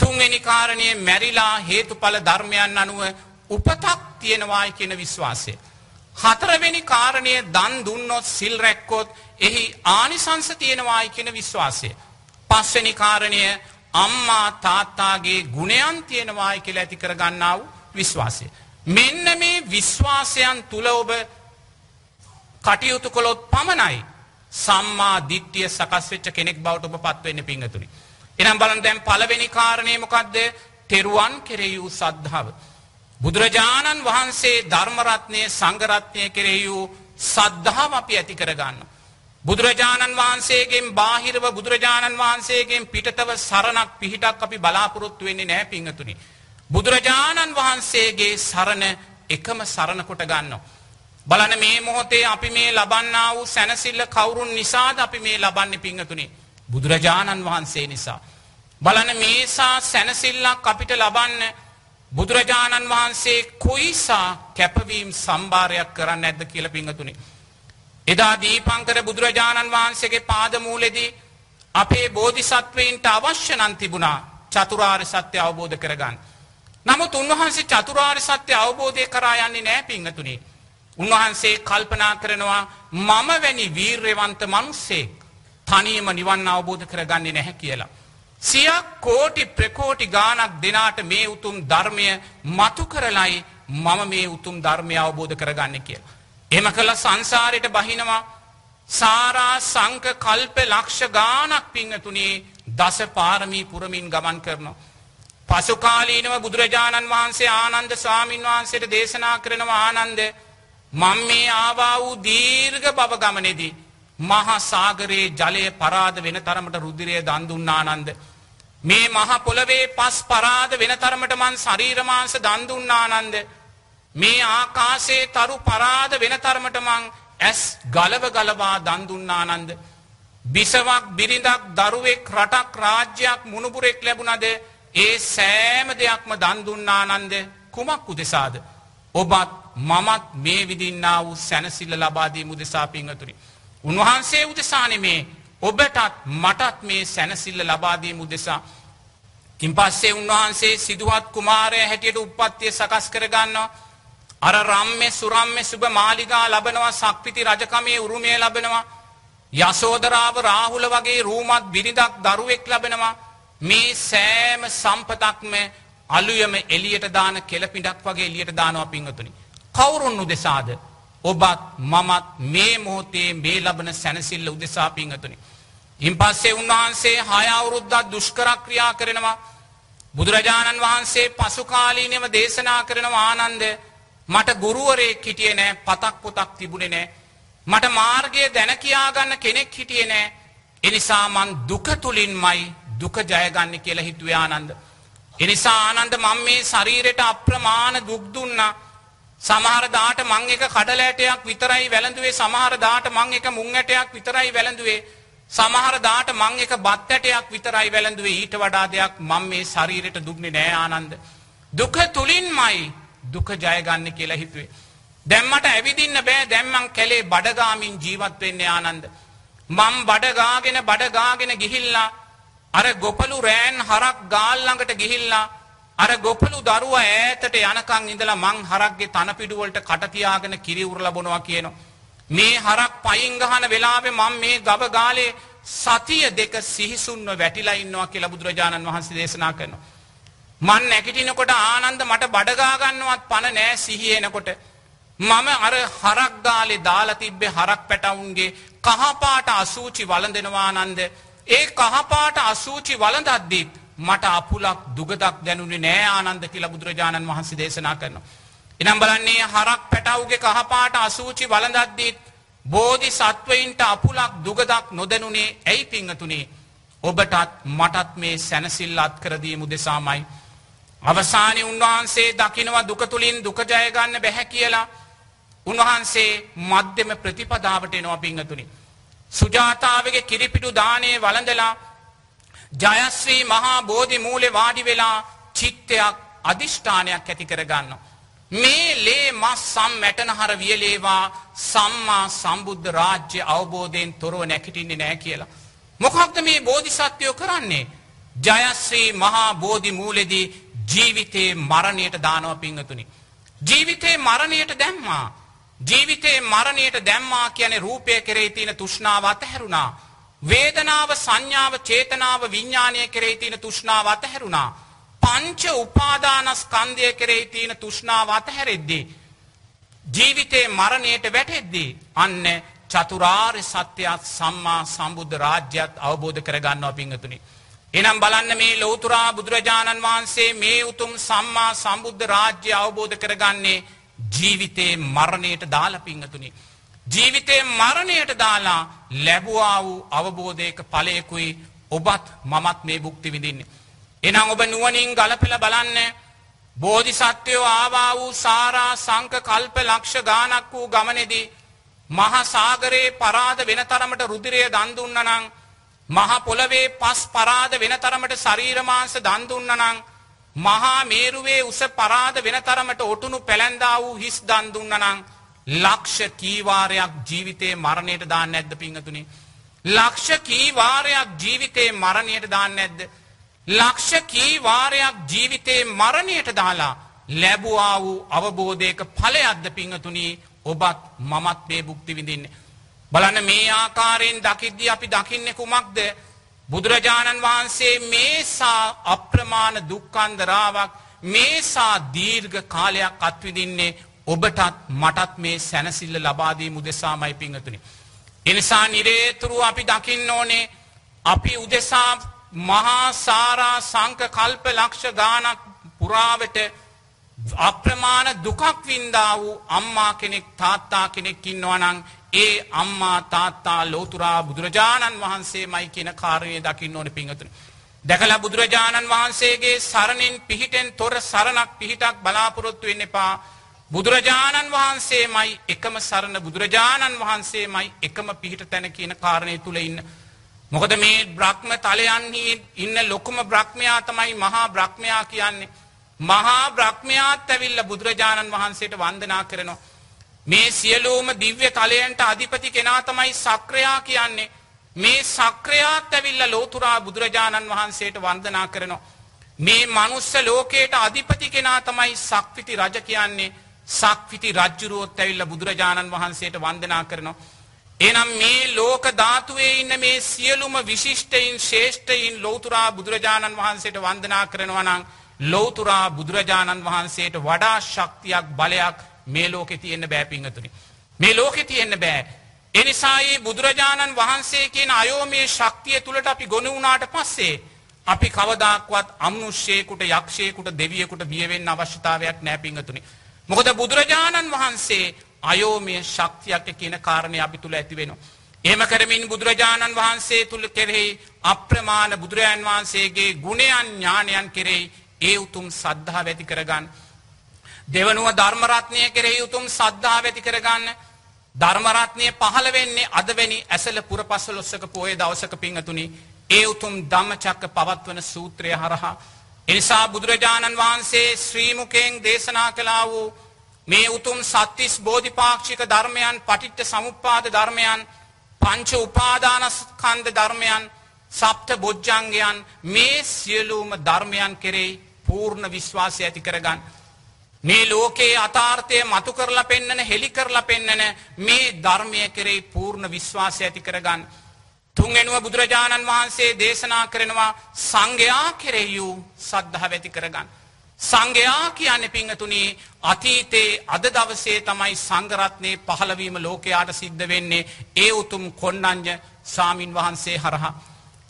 තුන්වෙනි කාරණය මැරිලා හේතුඵල ධර්මයන් අනුව උපතක් තියෙනවායි කියන විශ්වාසය. හතරවෙනි කාරණය දන් දුන්නොත් සිල් රැක්කොත් එහි ආනිසංස තියෙනවායි කියෙන විශ්වාසය. පස්වැනි කාරණය අම්මා තාත්තාගේ ගුණයන් තියෙනවායි කියල ඇති කරගන්නාව විශ්වාසය. මෙන්න මේ විශ්වාසයන් තුළ ඔබ කටයුතු කොළොත් පමණයි සම්මා දිට්ටිය සකස්වෙච්ච කෙනෙක් බවට ඔබ පත්වවෙන්න පිංහතුනි. එනම් බලන් දැම් පලවෙනි කාරණයමොකක්ද තෙරුවන් කෙරෙයූ සද්ධාව. බුදුරජාණන් වහන්සේ ධර්මරත්නය සංගරත්නය කෙරෙහි වූ සද්ධාව අපි ඇති කරගන්න. බුදුරජාණන් වහන්සේගෙන් බාහිරව බුදුරජාණන් වහන්සේගෙන් පිටතව සරණක් පිහිටක් අපි බලාපොරොත්තු වෙන්නේ නෑ පිංහතුනි. බුදුරජාණන් වහන්සේගේ සරණ එකම සරණකොට ගන්න. බලන මේ මොහොතේ අපි මේ ලබන්න වූ සැනසිල්ල කවුරුන් නිසාද අපි මේ ලබන්න පිංහතුනි. බුදුරජාණන් වහන්සේ නිසා. බලන මේසා සැනසිල්ලක් අපිට ලබන්න බුදුරජාණන් වහන්සේ කොයිසා කැපවීම් සම්භාරයක් කරන්න ඇද්ද කියල පිංහතුනි. එදා දීපංකර බුදුරජාණන් වහන්සේගේ පාදමූලෙදී අපේ බෝධිසත්වයින්ට අවශ්‍ය නන් තිබුණා චතුරාර් සත්‍ය අවබෝධ කරගන්න. නමුත් උන්වහන්සේ චතුරාර් සත්‍ය අවබෝධය කරා යන්නේ නෑ පිංහතුනේ. උන්වහන්සේ කල්පනා කරනවා මම වැනි වීර්යවන්ත මනුස්සෙක් තනියම නිවන් අවබෝධ කරගන්නේ නැහැ කියලා. සියක් කෝටි ප්‍රකෝටි ගානක් දෙනාට මේ උතුම් ධර්මය මතු කරලයි මම මේ උතුම් ධර්මය අවබෝධ කරගන්න කියලා. එම කළ සංසාරයට බහිනවා සාරා සංක කල්ප ලක්ෂ ගානක් පිංහතුනේ දස පාරමී පුරමින් ගමන් කරනවා. පසුකාලීනව බුදුරජාණන් වහන්සේ ආනන්ද ස්වාමීන් වහන්සේට දේශනා කරනවා ආනන්ද මං මේ ආවා වූ දීර්ඝ බව ගමනේදී මහා සාගරයේ ජලය පරාද වෙන තරමට රුධිරය දන් දුන්නා ආනන්ද මේ මහ පොළවේ පස් පරාද වෙන තරමට මං ශරීර මාංශ දන් දුන්නා ආනන්ද මේ ආකාශයේ තරු පරාද වෙන තරමට මං ඇස් ගලව ගලවා දන් දුන්නා ආනන්ද බිසවක් බිරිඳක් දරුවෙක් රටක් රාජ්‍යයක් මුණුබුරෙක් ලැබුණද ඒ සෑම දෙයක්ම දන් දුන්නා ආනන්ද කුමක් උදෙසාද? ඔබත් මමත් මේ විදින්නා වූ සැනසිල්ල ලබා දීම උදෙසා පිංගතුනි උන්වහන්සේ උදෙසානේ මේ ඔබටත් මටත් මේ සැනසිල්ල ලබා දීම උදෙසා. ඉන් පස්සේ උන්වහන්සේ සිදුවත් කුමාරය හැටියට උප්පත්තිය සකස් කරගන්නවා අර රම්මෙ සුරම්මෙ සුබ මාලිගා ලබනවා සක්විති රජකමේ උරුමය ලබනවා. යසෝදරාව රාහුල වගේ රූමත් බිරිඳක් දරුවෙක් ලබනවා. මේ සෑම සම්පතක්ම අලුයම එලියට දාන කෙලපිඩක් වගේ එලියට දානවා පිංහතුනි. කවුරුන් උදෙසාද? ඔබත් මමත් මේ මොහොතේ මේ ලබන සැනසිල්ල උදෙසා පිංහතුනි. ඉන් පස්සේ උන්වහන්සේ හයවුරුද්දත් දුෂ්කරක්‍රියා කරනවා. බුදුරජාණන් වහන්සේ පසුකාලීනව දේශනා කරනවා ආනන්ද මට ගුරුවරයෙක් හිටියේ නෑ පතක් පොතක් තිබුණේ නෑ. මට මාර්ගය දැන කියාගන්න කෙනෙක් හිටියේ නෑ. එනිසා මන් දුක තුළින්මයි දුක ජයගන්න කියලා හිතුවේ ආනන්ද. එනිසා ආනන්ද මං මේ ශරීරයට අප්‍රමාණ දුක් දුන්නා. සමහර දාට මං එක කඩලෑටයක් විතරයි වැළඳුවේ සමහර දාට මං එක මුං ඇටයක් විතරයි වැළඳුවේ සමහර දාට මං එක බත් ඇටයක් විතරයි වැළඳුවේ. ඊට වඩා දෙයක් මං මේ ශරීරයට දුන්නේ නෑ ආනන්ද. දුක තුලින්මයි දුක ජයගන්න කියලා හිතුවේ. දැම්මට ඇවිදින්න බෑ. දැම්මං කැලේ බඩගාමින් ජීවත් වෙන්නේ ආනන්ද. මං බඩගාගෙන බඩගාගෙන ගිහිල්ලා අර ගොපලු රෑන් හරක් ගාල්ලඟට ගිහිල්ලා අර ගොපලු දරුව ඈතට යනකං ඉඳලා මං හරක්ගේ තනපිඩුවලට කටතියාගෙන කිරි උරලා බොනවා කියනවා. මේ හරක් පයින් ගහන වෙලාවේ මම මේ ගබ ගාලේ සතිය දෙක සිහිසුන්ව වැටිලා ඉන්නවා කියලා බුදුරජාණන් වහන්සේ දේශනා කරනවා. මං නැගිටිනකොට ආනන්ද මට බඩගා ගන්නවත් පණ නෑ සිහිය එනකොට. මම අර හරක් ගාලේ දාලා තිබ්බේ හරක් පැටවුන්ගේ කහපාට අසූචි වළඳෙනවා ආනන්ද ඒ කහපාට අසූචි වළඳද්දීත් මට අපුලක් දුගදක් දැනුනේ නෑ ආනන්ද කියලා බුදුරජාණන් වහන්සේ දේශනා කරනවා. එනම් බලන්නේ හරක් පැටවුගේ කහපාට අසූචි වළඳද්දීත් බෝධි සත්වයින්ට අපුලක් දුගදක් නොදැනුනේ ඇයි පිංහතුනේ ඔබටත් මටත් මේ සැනසිල්ල අත් කරදීම උදෙසාමයි. අවසානය උන්වහන්සේ දකිනවා දුක තුළින් දුකජයගන්න බැහැ කියලා උන්වහන්සේ මධ්‍යම ප්‍රතිපදාවට එනවා පිංහතුනි. සුජාතාවගේ කිරිපිටු දානය වළඳලා ජයස්වී මහා බෝධි මූලෙ වාඩි වෙලා චිත්තයක් අධිෂ්ඨානයක් ඇති කරගන්න. මේ ලේ මස් සම් මැටනහර වියලේවා සම්මා සම්බුද්ධ රාජ්‍ය අවබෝධයෙන් තොරව නැකිටින්නේ නෑ කියලා. මොකක්ද මේ බෝධිසත්වයෝ කරන්නේ. ජයස්ශ්‍රී මහා බෝධි මූලෙදී ජීවිතයේ මරණයට දානව පිංහතුනි. ජීවිතයේ මරණයට දැම්මා. ජීවිතේ මරණයට දැම්මා කියන්නේ රූපය කෙරෙහි තියෙන තෘෂ්ණාව අතහැරුණා. වේදනාව සංඥාව චේතනාව විඥානය කෙරෙහි තියෙන තෘෂ්ණාව අතහැරුණා. පංච උපාදානස්කන්ධය කෙරෙහි තියෙන තෘෂ්ණාව අතහැරෙද්දී ජීවිතේ මරණයට වැටෙද්දී අන්න චතුරාර්ය සත්‍යයක් සම්මා සම්බුද්ධ රාජ්‍යයත් අවබෝධ කරගන්නවා පිංගතුනි. එනම් බලන්න මේ ලෞතුරා බුදුරජාණන් වහන්සේ මේ උතුම් සම්මා සම්බුද්ධ රාජ්‍ය අවබෝධ කරගන්නේ ජීවිතේ මරණයට දාලා පිංහතුනි. ජීවිතේ මරණයට දාලා ලැබවා වූ අවබෝධයක පලයකුයි ඔබත් මමත් මේ බුක්ති විඳින්නේ. එනම් ඔබ නුවනින් ගලපෙළ බලන්න බෝධි සත්‍යයෝ ආවා වූ සාරා සංක කල්ප ලක්ෂ ගානක් වූ ගමනෙදී. මහා සාගරයේ පරාද වෙන තරමට රුදිරය දන්දුන්නනං මහ පොළවේ පස් පරාද වෙන තරමට ශරීරමාංස දන්දුන්නනං මහා මේරුවේ උස පරාද වෙන තරමට ඔටුනු පැළැන්දා වූ හිස් දන් දුන්නනං ලක්ෂ කීවාරයක් ජීවිතයේ මරණයට දාන්න ඇද්ද පිංහතුනි. ලක්ෂ කීවාරයක් ජීවිතයේ මරණයට දාන්න ඇද්ද. ලක්ෂ කීවාරයක් ජීවිතයේ මරණයට දාලා ලැබවා වූ අවබෝධයක පලයක්ද පිංහතුනී ඔබත් මමත් මේ බුක්ති විඳින්නේ. බලන්න මේ ආකාරයෙන් දකිද්දී අපි දකින්නේ කුමක්ද? බුදුරජාණන් වහන්සේ මේසා අප්‍රමාණ දුක්ඛන්දරාවක් මේසා දීර්ඝ කාලයක් අත්විඳින්නේ ඔබටත් මටත් මේ සැනසිල්ල ලබා දීම උදෙසාමයි පිංගතුනි. එනිසා නිරේතුරු අපි දකින්න ඕනේ අපි උදෙසා මහා සාරා සංක කල්ප ලක්ෂ ගානක් පුරාවට අප්‍රමාණ දුකක් වින්දා වූ අම්මා කෙනෙක් තාත්තා කෙනෙක් ඉන්නවනං ඒ අම්මා තාත්තා ලෝතුරා බුදුරජාණන් වහන්සේ මයි කියන කාරණය දකින්න ඕන පිංහතුන. දැකලා බුදුරජාණන් වහන්සේගේ සරණින් පිහිටෙන් තොර සරණක් පිහිටක් බලාපොරොත්තු වෙන්න එපා. බුදුරජාණන් වහන්සේ මයි එකම සරණ බුදුරජාණන් වහන්සේ මයි එකම පිහිට තැන කියන කාරණය තුළ ඉන්න. මොකද මේ බ්‍රහ්ම තලයන්හි ඉන්න ලොකුම බ්‍රහ්මයා තමයි මහා බ්‍රහ්මයා කියන්නේ. මහා බ්‍රහ්මයාත් ඇවිල්ල බුදුරජාණන් වහන්සේට වන්දනා කරනවා. මේ සියලූම දිව්‍ය තලයන්ට අධිපති කෙනා තමයි සක්‍රයා කියන්නේ. මේ සක්‍රයාත් ඇවිල්ල ලෝතුරා බුදුරජාණන් වහන්සේට වන්දනා කරනවා. මේ මනුස්ස ලෝකයට අධිපති කෙනා තමයි සක්විති රජ කියන්නේ සක්විති රජ්ජුරුවොත් ඇවිල්ල බුදුරජාණන් වහන්සේට වන්දනා කරනවා. එනම් මේ ලෝක ධාතුවේ ඉන්න මේ සියලුම විශිෂ්ටයින් ශේෂ්ඨයින් ලෝතුරා බුදුරජාණන් වහන්සේට වන්දනා කරනවනං ලෝතුරා බුදුරජාණන් වහන්සේට වඩා ශක්තියක් බලයක් මේ ලෝකෙ තියෙන්න බෑ පිංහතුනි. මේ ලෝකෙ තියෙන්න බෑ. එනිසායේ බුදුරජාණන් වහන්සේ කියන අයෝමය ශක්තිය තුළට අපි ගොුණ වුණාට පස්සේ. අපි කවදක්වත් අමනුෂ්‍යයකුට යක්ෂයකුට දෙවියකුට බියවෙන්න අවශ්‍යතාවයක් නෑ පිංහතුනි. මොකද බුදුරජාණන් වහන්සේ අයෝමය ශක්තියක් කියන කාරණය අපි තුළ ඇති වෙනවා. එම කරමින් බුදුරජාණන් වහන්සේ තුළ කෙරෙහි අප්‍රමාණ බුදුරජාන් වහන්සේගේ ගුණයන් ඥානයන් කෙරෙහි ඒ උතුම් සද්ධා වැති කරගන්න. දෙවනුව ධර්මරත්නය කෙරෙහි උතුම් සද්ධා වැති කරගන්න ධර්මරත්නය පහළ වෙන්නේ අදවැනි ඇසල පුරපස්සල ඔස්සක පෝය දවසක පිංහතුනි ඒ උතුම් ධම්මචක්ක පවත්වන සූත්‍රය හරහා. එනිසා බුදුරජාණන් වහන්සේ ශ්‍රීමුකයෙන් දේශනා කලා වූ මේ උතුම් සත්තිස් බෝධිපාක්ෂික ධර්මයන් පටිට්ට සමුපාද ධර්මයන් පංච උපාදානස්කන්ද ධර්මයන් සප්ත බොජ්ජංගයන් මේ සියලූම ධර්මයන් කෙරෙයි පූර්ණ විශ්වාසය ඇති කරගන්න. මේ ලෝකයේ අතාර්ථය මතු කරලා පෙන්නන හෙළි කරලා පෙන්නන මේ ධර්මය කෙරෙයි පූර්ණ විශ්වාසය ඇති කරගන්න. තුන්වෙනුව බුදුරජාණන් වහන්සේ දේශනා කරනවා සංඝයා කෙරෙහියූ සද්ධහ වැති කරගන්න. සංඝයා කියන්න පිංහතුනේ අතීතේ අද දවසේ තමයි සංගරත්නය පහළවීම ලෝකයාට සිද්ධ වෙන්නේ ඒ උතුම් කොන්නංජ සාමීන් වහන්සේ හරහා.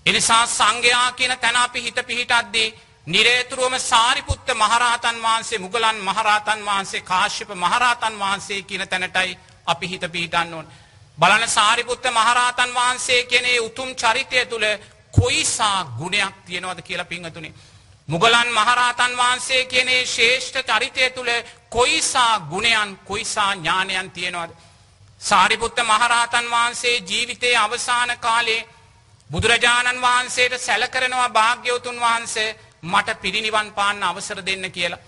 එනිසා සංඝයා කියන තැන අපි හිත පිහිටද්දී නිරේතුරුවම සාරිපුත්ත මහරහතන් වහන්සේ මුගලන් මහරහතන් වහන්සේ කාශ්‍යප මහරහතන් වහන්සේ කියන තැනටයි අපි හිත පිහිටන්න ඕන්. බලන සාරිපුත්ත මහරහතන් වහන්සේ කෙනේ උතුම් චරිතය තුළ කොයිසා ගුණයක් තියෙනවද කියලා පිංහතුනේ. මුගලන් මහරහතන් වහන්සේ කියනේ ශේෂ්ඨ චරිතය තුළ කොයිසා ගුණයන් කොයිසා ඥානයන් තියෙනවද. සාරිපුත්ත මහරහතන් වහන්සේ ජීවිතයේ අවසාන කාලේ බුදුරජාණන් වහන්සේට සැලකරනවා භාග්‍යවතුන් වහන්සේ මට පිරිනිවන් පාන්න අවසර දෙන්න කියලා.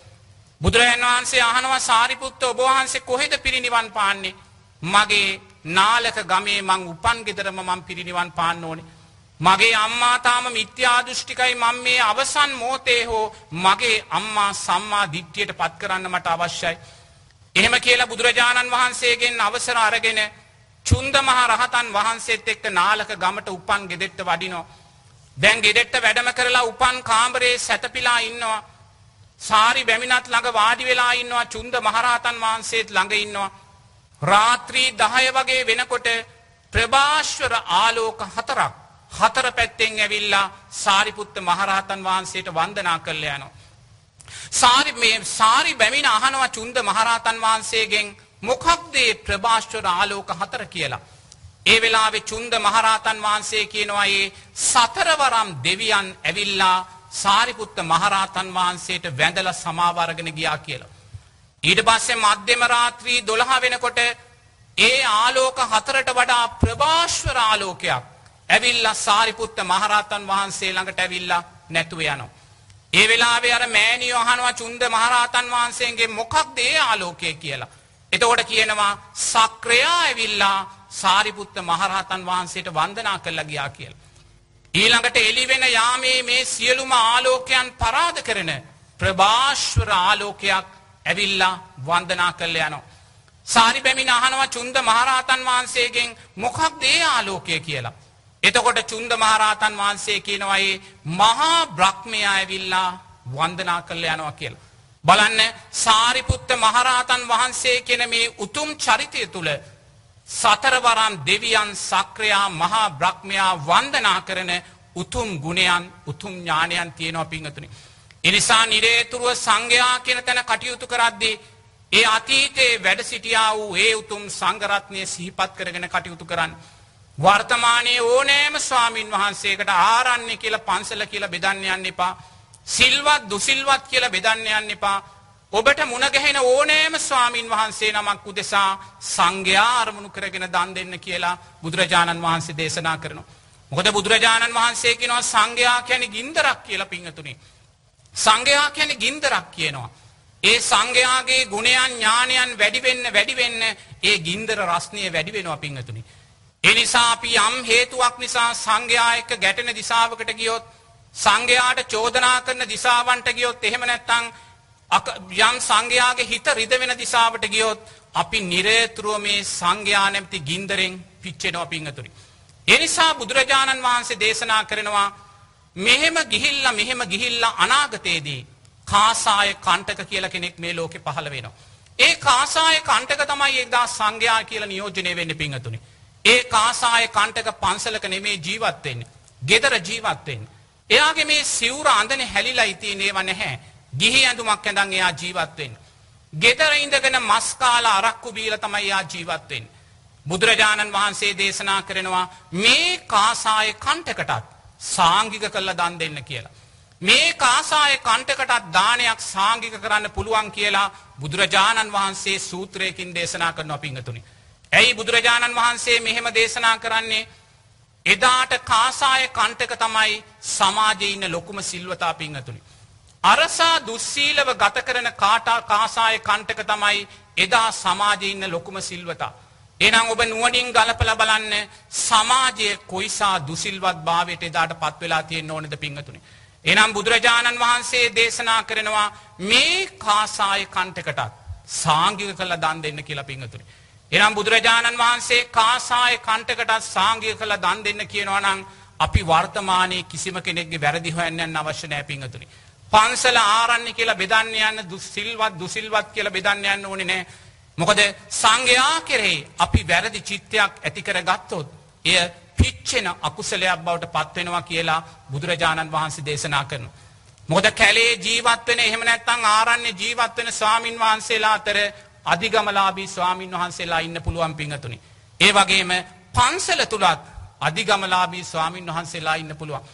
බුදුරජන් වහන්සේ අහනවා සාරිපුත්ත ඔබවහන්සේ කොහෙද පිරිනිවන් පාන්නේ. මගේ නාලක ගමේ මං උපන් ගෙදරම මං පිරිනිවන් පාන්න ඕනේ. මගේ අම්මාතාම මිත්‍යාදෘෂ්ටිකයි මං මේ අවසන් මෝතේ හෝ මගේ අම්මා සම්මා දිට්්‍යයට පත් කරන්න මට අවශ්‍යයි. එහෙම කියලා බුදුරජාණන් වහන්සේගෙන් අවසර අරගෙන චුන්ද මහ රහතන් වහන්සේත් එක්ක නාලක ගමට උපන් ගෙදෙට්ට වඩිනෝ. දැන් ගෙදෙට්ට වැඩම කරලා උපන් කාමරේ සැතපිලා ඉන්නවා. සාරි බැමිනත් ළඟ වාඩි වෙලා ඉන්නවා චුන්ද මහරහතන් වහන්සේත් ළඟ ඉන්නවා. රාත්‍රී දහය වගේ වෙනකොට ප්‍රභාශ්වර ආලෝක හතරක් හතර පැත්තෙන් ඇවිල්ලා සාරිපුත්ත මහරහතන් වහන්සේට වන්දනා කරල යනවා. සාරි මේ සාරි බැමින අහනවා චුන්ද මහරහතන් වහන්සේගෙන් මොකක්දේ ප්‍රභාශ්වර ආලෝක හතර කියලා. ඒ වෙලාවෙ චුන්ද මහරහතන් වහන්සේ කියනවා ඒ සතරවරම් දෙවියන් ඇවිල්ලා සාරිපුත්ත මහරහතන් වහන්සේට වැඳල සමාවරගෙන ගියා කියලා. ඊට පස්සේ මධ්‍යම රාත්‍රී දොළහ වෙනකොට ඒ ආලෝක හතරට වඩා ප්‍රභාශ්වර ආලෝකයක් ඇවිල්ලා සාරිපුත්ත මහරහතන් වහන්සේ ළඟට ඇවිල්ලා නැතුව යනවා. ඒ වෙලාවේ අර මෑණියෝ අහනවා චුන්ද මහරහතන් වහන්සේගේ මොකක්ද ඒ ආලෝකය කියලා. එතකොට කියනවා සක්‍රයා ඇවිල්ලා සාරිපුත්ත මහරහතන් වහන්සේට වන්දනා කරලා ගියා කියලා. ඊළඟට එළිවෙන යාමේ මේ සියලුම ආලෝකයන් පරාද කරන ප්‍රභාශ්වර ආලෝකයක් ඇවිල්ලා වන්දනා කරල යනවා. සාරි බැමින අහනවා චුන්ද මහරහතන් වහන්සේගෙන් මොකක් දේ ආලෝකය කියලා. එතකොට චුන්ද මහරහතන් වහන්සේ කියනවයි මහා බ්‍රහ්මයා ඇවිල්ලා වන්දනා කරල යනවා කියලා. බලන්න සාරිපුත්ත මහරහතන් වහන්සේ කෙන මේ උතුම් චරිතය තුළ සතරවරම් දෙවියන් සක්‍රයා මහා බ්‍රහ්මයා වන්දනා කරන උතුම් ගුණයන් උතුම් ඥානයන් තියෙනවා පිංහතුනි. එනිසා නිරේතුරුව සංඝයා කියන තැන කටයුතු කරද්දී ඒ අතීතයේ වැඩ සිටියා වූ ඒ උතුම් සංගරත්නය සිහිපත් කරගෙන කටයුතු කරන්න. වර්තමානයේ ඕනෑම ස්වාමීන් වහන්සේකට ආරන්නේ කියලා පන්සල කියලා බෙදන්න යන්න එපා. සිල්වත් දුසිල්වත් කියලා බෙදන්න යන්න එපා. ඔබට මුණගැහෙන ඕනෑම ස්වාමීන් වහන්සේ නමක් උදෙසා සංඝයා අරමුණු කරගෙන දන් දෙන්න කියලා බුදුරජාණන් වහන්සේ දේශනා කරනවා. මොකද බුදුරජාණන් වහන්සේ කියනවා සංඝයා කියන්නේ ගින්දරක් කියලා පිංහතුනි. සංඝයා කියන්නේ ගින්දරක් කියනවා. ඒ සංඝයාගේ ගුණයන් ඥානයන් වැඩිවෙන්න වැඩිවෙන්න ඒ ගින්දර රස්නය වැඩි වෙනවා පිංහතුනි. එනිසා අපි යම් හේතුවක් නිසා සංඝයා එක්ක ගැටෙන දිසාවකට ගියොත් සංඝයාට චෝදනා කරන දිසාවන්ට ගියොත් එහෙම නැත්තං යම් සංඝයාගේ හිත රිදවෙන දිසාවට ගියොත් අපි නිරේතුරුව මේ සංඝයා නැමති ගින්දරෙන් පිච්චෙනවා පිංහතුරි. එනිසා බුදුරජාණන් වහන්සේ දේශනා කරනවා මෙහෙම ගිහිල්ල මෙහෙම ගිහිල්ල අනාගතයේදී කාසාය කණ්ටක කියල කෙනෙක් මේ ලෝකෙ පහළ වෙනවා. ඒ කාසාය කණ්ටක තමයි එක්දා සංඝයා කියලා නියෝජනය වෙන්න පිංහතුනි. ඒ කාසාය කණ්ටක පන්සලක නෙමේ ජීවත්වෙන්නේ. ගෙදර ජීවත්වෙන්නේ. එයාගේ මේ සිවුර අඳන හැලිලා ඉතින් ඒව නැහැ. ගිහි ඇඳුමක් ඇඳන් එයා ජීවත්වෙන්. ගෙදර ඉඳගෙන මස්කාලා අරක්කු බීල තමයි එයා ජීවත්වෙන්. බුදුරජාණන් වහන්සේ දේශනා කරනවා මේ කාසාය කණ්ටකටත් සාංගික කල්ල දන් දෙන්න කියලා. මේ කාසාය කණ්ටකටත් දානයක් සාංගික කරන්න පුළුවන් කියලා බුදුරජාණන් වහන්සේ සූත්‍රයකින් දේශනා කරන පිංහතුනි. ඇයි බුදුරජාණන් වහන්සේ මෙහෙම දේශනා කරන්නේ එදාට කාසාය කණ්ටක තමයි සමාජය ඉන්න ලොකුම සිල්වතා පිංහතුනි. අරසා දුස්සීලව ගත කරන කාටා කාසාය කණ්ටක තමයි එදා සමාජය ඉන්න ලොකුම සිල්වතා. එනම් ඔබ නුවනින් ගලපල බලන්න සමාජය කොයිසා දුසිල්වත් භාවයට එදාට පත්වෙලා තියෙන් ඕනද පිංහතුනි. එනම් බුදුරජාණන් වහන්සේ දේශනා කරනවා මේ කාසාය කණ්ටකටත් සාංගික කළ දන් දෙන්න කියලා පිංහතුනි. එනම් බුදුරජාණන් වහන්සේ කාසාය කණ්ටකටත් සාංගිය කළ දන් දෙන්න කියනවනං අපි වර්තමානයේ කිසිම කෙනෙක්ගේ වැරදි හොයන්නන්න අවශ්‍ය නෑ පිංහතුනි. පන්සල ආරන්න කියලා බෙදන්න යන්න දුසිල්වත් දුසිල්වත් කියලා බෙදන්න යන්න ඕනි නෑ. මොකද සංඝයා කෙරෙහි අපි වැරදි චිත්තයක් ඇතිකර ගත්තොත් එය පිච්චෙන අකුසලයක් බවට පත්වෙනවා කියලා බුදුරජාණන් වහන්සේ දේශනා කරනු. මොද කැලේ ජීවත්වෙන එහෙම නැත්තං ආරන්නේ ජීවත්වෙන ස්වාමීන් වහන්සේලා අතර අධිගමලාබී ස්වාමීන් වහන්සේලා ඉන්න පුළුවන් පිංහතුනි. ඒ වගේම පන්සල තුළත් අධිගමලාබී ස්වාමීන් වහන්සේලා ඉන්න පුළුවන්.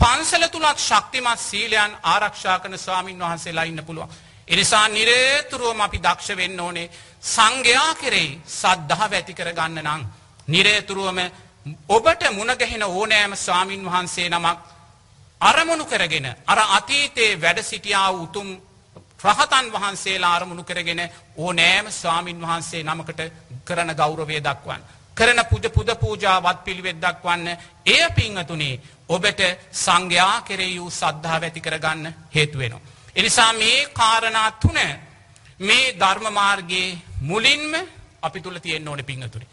පන්සල තුළත් ශක්තිමත් සීලයන් ආරක්ෂා කන ස්වාමීන් වහන්සේලා ඉන්න පුළුවන්. එනිසා නිරේතුරුවම අපි දක්ෂ වෙන්න ඕනේ සංඝයා කෙරෙහි සද්ධාව ඇති කර ගන්න නං. නිරේතුරුවම ඔබට මුණගැහෙන ඕනෑම ස්වාමීන් වහන්සේ නමක් අරමුණු කරගෙන අර අතීතයේ වැඩ සිටියාව උතුම් රහතන් වහන්සේලා අරමුණු කරගෙන ඕනෑම ස්වාමීන් වහන්සේ නමකට කරන ගෞරවය දක්වන්න. කරන පුජ පුද පූජාවත් පිළිවෙත් දක්වන්න එය පිංහතුනේ ඔබට සංඝයා කෙරෙහි වූ සද්ධාව ඇති කරගන්න හේතුවෙනවා. එනිසා මේ කාරණා තුන මේ ධර්මමාර්ගයේ මුලින්ම අපි තුළ තියෙන්න්න ඕන පිංහතුරි.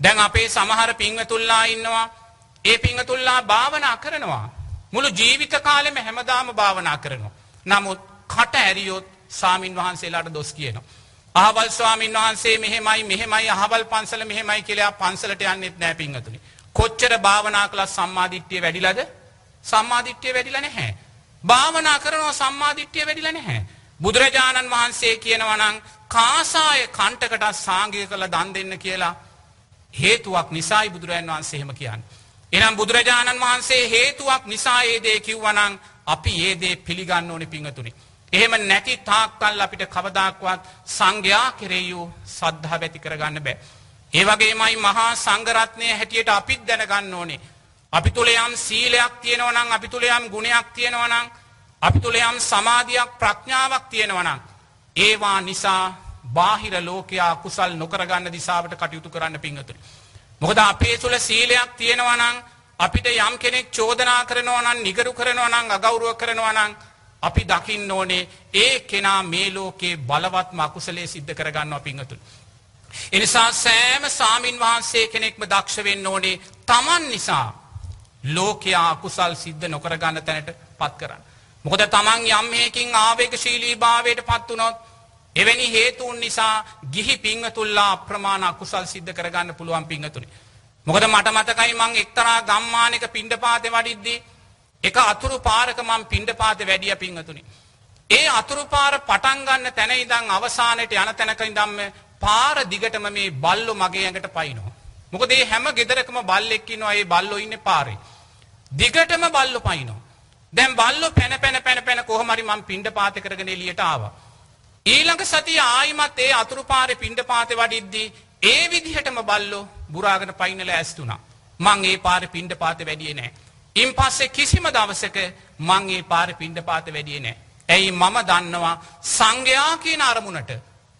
දැන් අපේ සමහර පිංහතුල්ලා ඉන්නවා ඒ පිංහතුල්ලා භාවනා කරනවා. මුළු ජීවිත කාලෙම හැමදාම භාවනා කරනවා. නමුත් කට ඇරියොත් සාමීන් වහන්සේලාට දොස් කියනවා. අහවල් ස්වාමීන් වහන්සේ මෙහෙමයි මෙහෙමයි අහවල් පන්සල මෙහෙමයි කියලා පන්සලට යන්නෙත් නෑ පිංහතුනි. කොච්චර භාවනා කළ සම්මාධිට්්‍යය වැඩිලද සම්මාධිට්්‍යය වැඩිල නැහැ. භාවනා කරනවා සම්මාධිට්්‍යය වැඩිල නැහැ. බුදුරජාණන් වහන්සේ කියනවනං කාසාය කණ්ටකට සාංගය කළ දන් දෙන්න කියලා හේතුවක් නිසායි බුදුරජන් වහන්සේහෙම කියන්න. එනම් බුදුරජාණන් වහන්සේ හේතුවක් නිසා ඒදේ කිව්වනං අපි ඒදේ පිළිගන්න ඕනි පිංහතුනි. එහෙම නැති තාක්කල් අපිට කවදක්වත් සංඝයා කෙරෙයූ සද්ධහ වැති කරගන්න බෑ. ඒවගේමයි මහා සංගරත්නය හැටියට අපිත් දැනගන්න ඕනේ. අපි තුළ යම් සීලයක් තියෙනවනං අපි තුළ යම් ගුණයක් තියෙනවනං අපි තුළ යම් සමාධයක් ප්‍රඥාවක් තියෙනවනං. ඒවා නිසා බාහිර ලෝකයා කුසල් නොකරගන්න දිසාවට කටයුතු කරන්න පිංහතුරි. මොකද අපේ තුළ සීලයක් තියෙනවනං අපිට යම් කෙනෙක් චෝදනා කරනවනන් නිගරු කරනවනං අගෞරුව කරනවනං අපි දකින්න ඕනේ ඒ කෙනා මේ ලෝකේ බලවත්ම අකුසලේ සිද්ධ කරගන්නවා පිංහතුන්. එනිසා සෑම සාමීන් වහන්සේ කෙනෙක්ම දක්ෂ වෙන්න ඕනේ තමන් නිසා ලෝකයා අකුසල් සිද්ධ නොකරගන්න තැනට පත් කරන්න. මොකද තමන් යම්හයකින් ආවේගශීලී භාවයට පත් වනොත් එවැනි හේතුන් නිසා ගිහි පිංහතුල්ලා අප්‍රමාණ අකුසල් සිද්ධ කරගන්න පුළුවන් පිංහතුනි. මොකද මට මතකයි මං එක්තරා ගම්මානක පිණ්ඩ පාත වඩිද්දී එක අතුරු පාරක මං පිණ්ඩ පාත වැඩිය පිංහතුනි. ඒ අතුරු පාර පටන්ගන්න තැන ඉදං අවසානයට යන තැනක ඉදම්ම පාර දිගටම මේ බල්ලො මගේ ඇඟට පයිනවා. මොකද ඒ හැම ගෙදරකම බල්ලෙක්කිනවා ඒ බල්ලො ඉන්න පාරේ. දිගටම බල්ලො පයිනෝ. දැන් බල්ලො පැන පැන පැන පැන කොහමරි මං පිණ්ඩ පාත කරගෙන එලියට ආවා. ඊළඟ සතිය ආයිමත් ඒ අතුරු පාරේ පිණ්ඩ පාතේ වඩිද්දී ඒ විදිහටම බල්ලෝ බුරාගෙන පයින්නල ඇස්තුනා. මං ඒ පාරේ පිණ්ඩ පාතේ වැඩියේ නැහැ. ඉන් පස්සේ කිසිම දවසක මං ඒ පාරේ පිණ්ඩ පාතේ වැඩියේ නැහැ. ඇයි මම දන්නවා සංඝයා කියන අරමුණට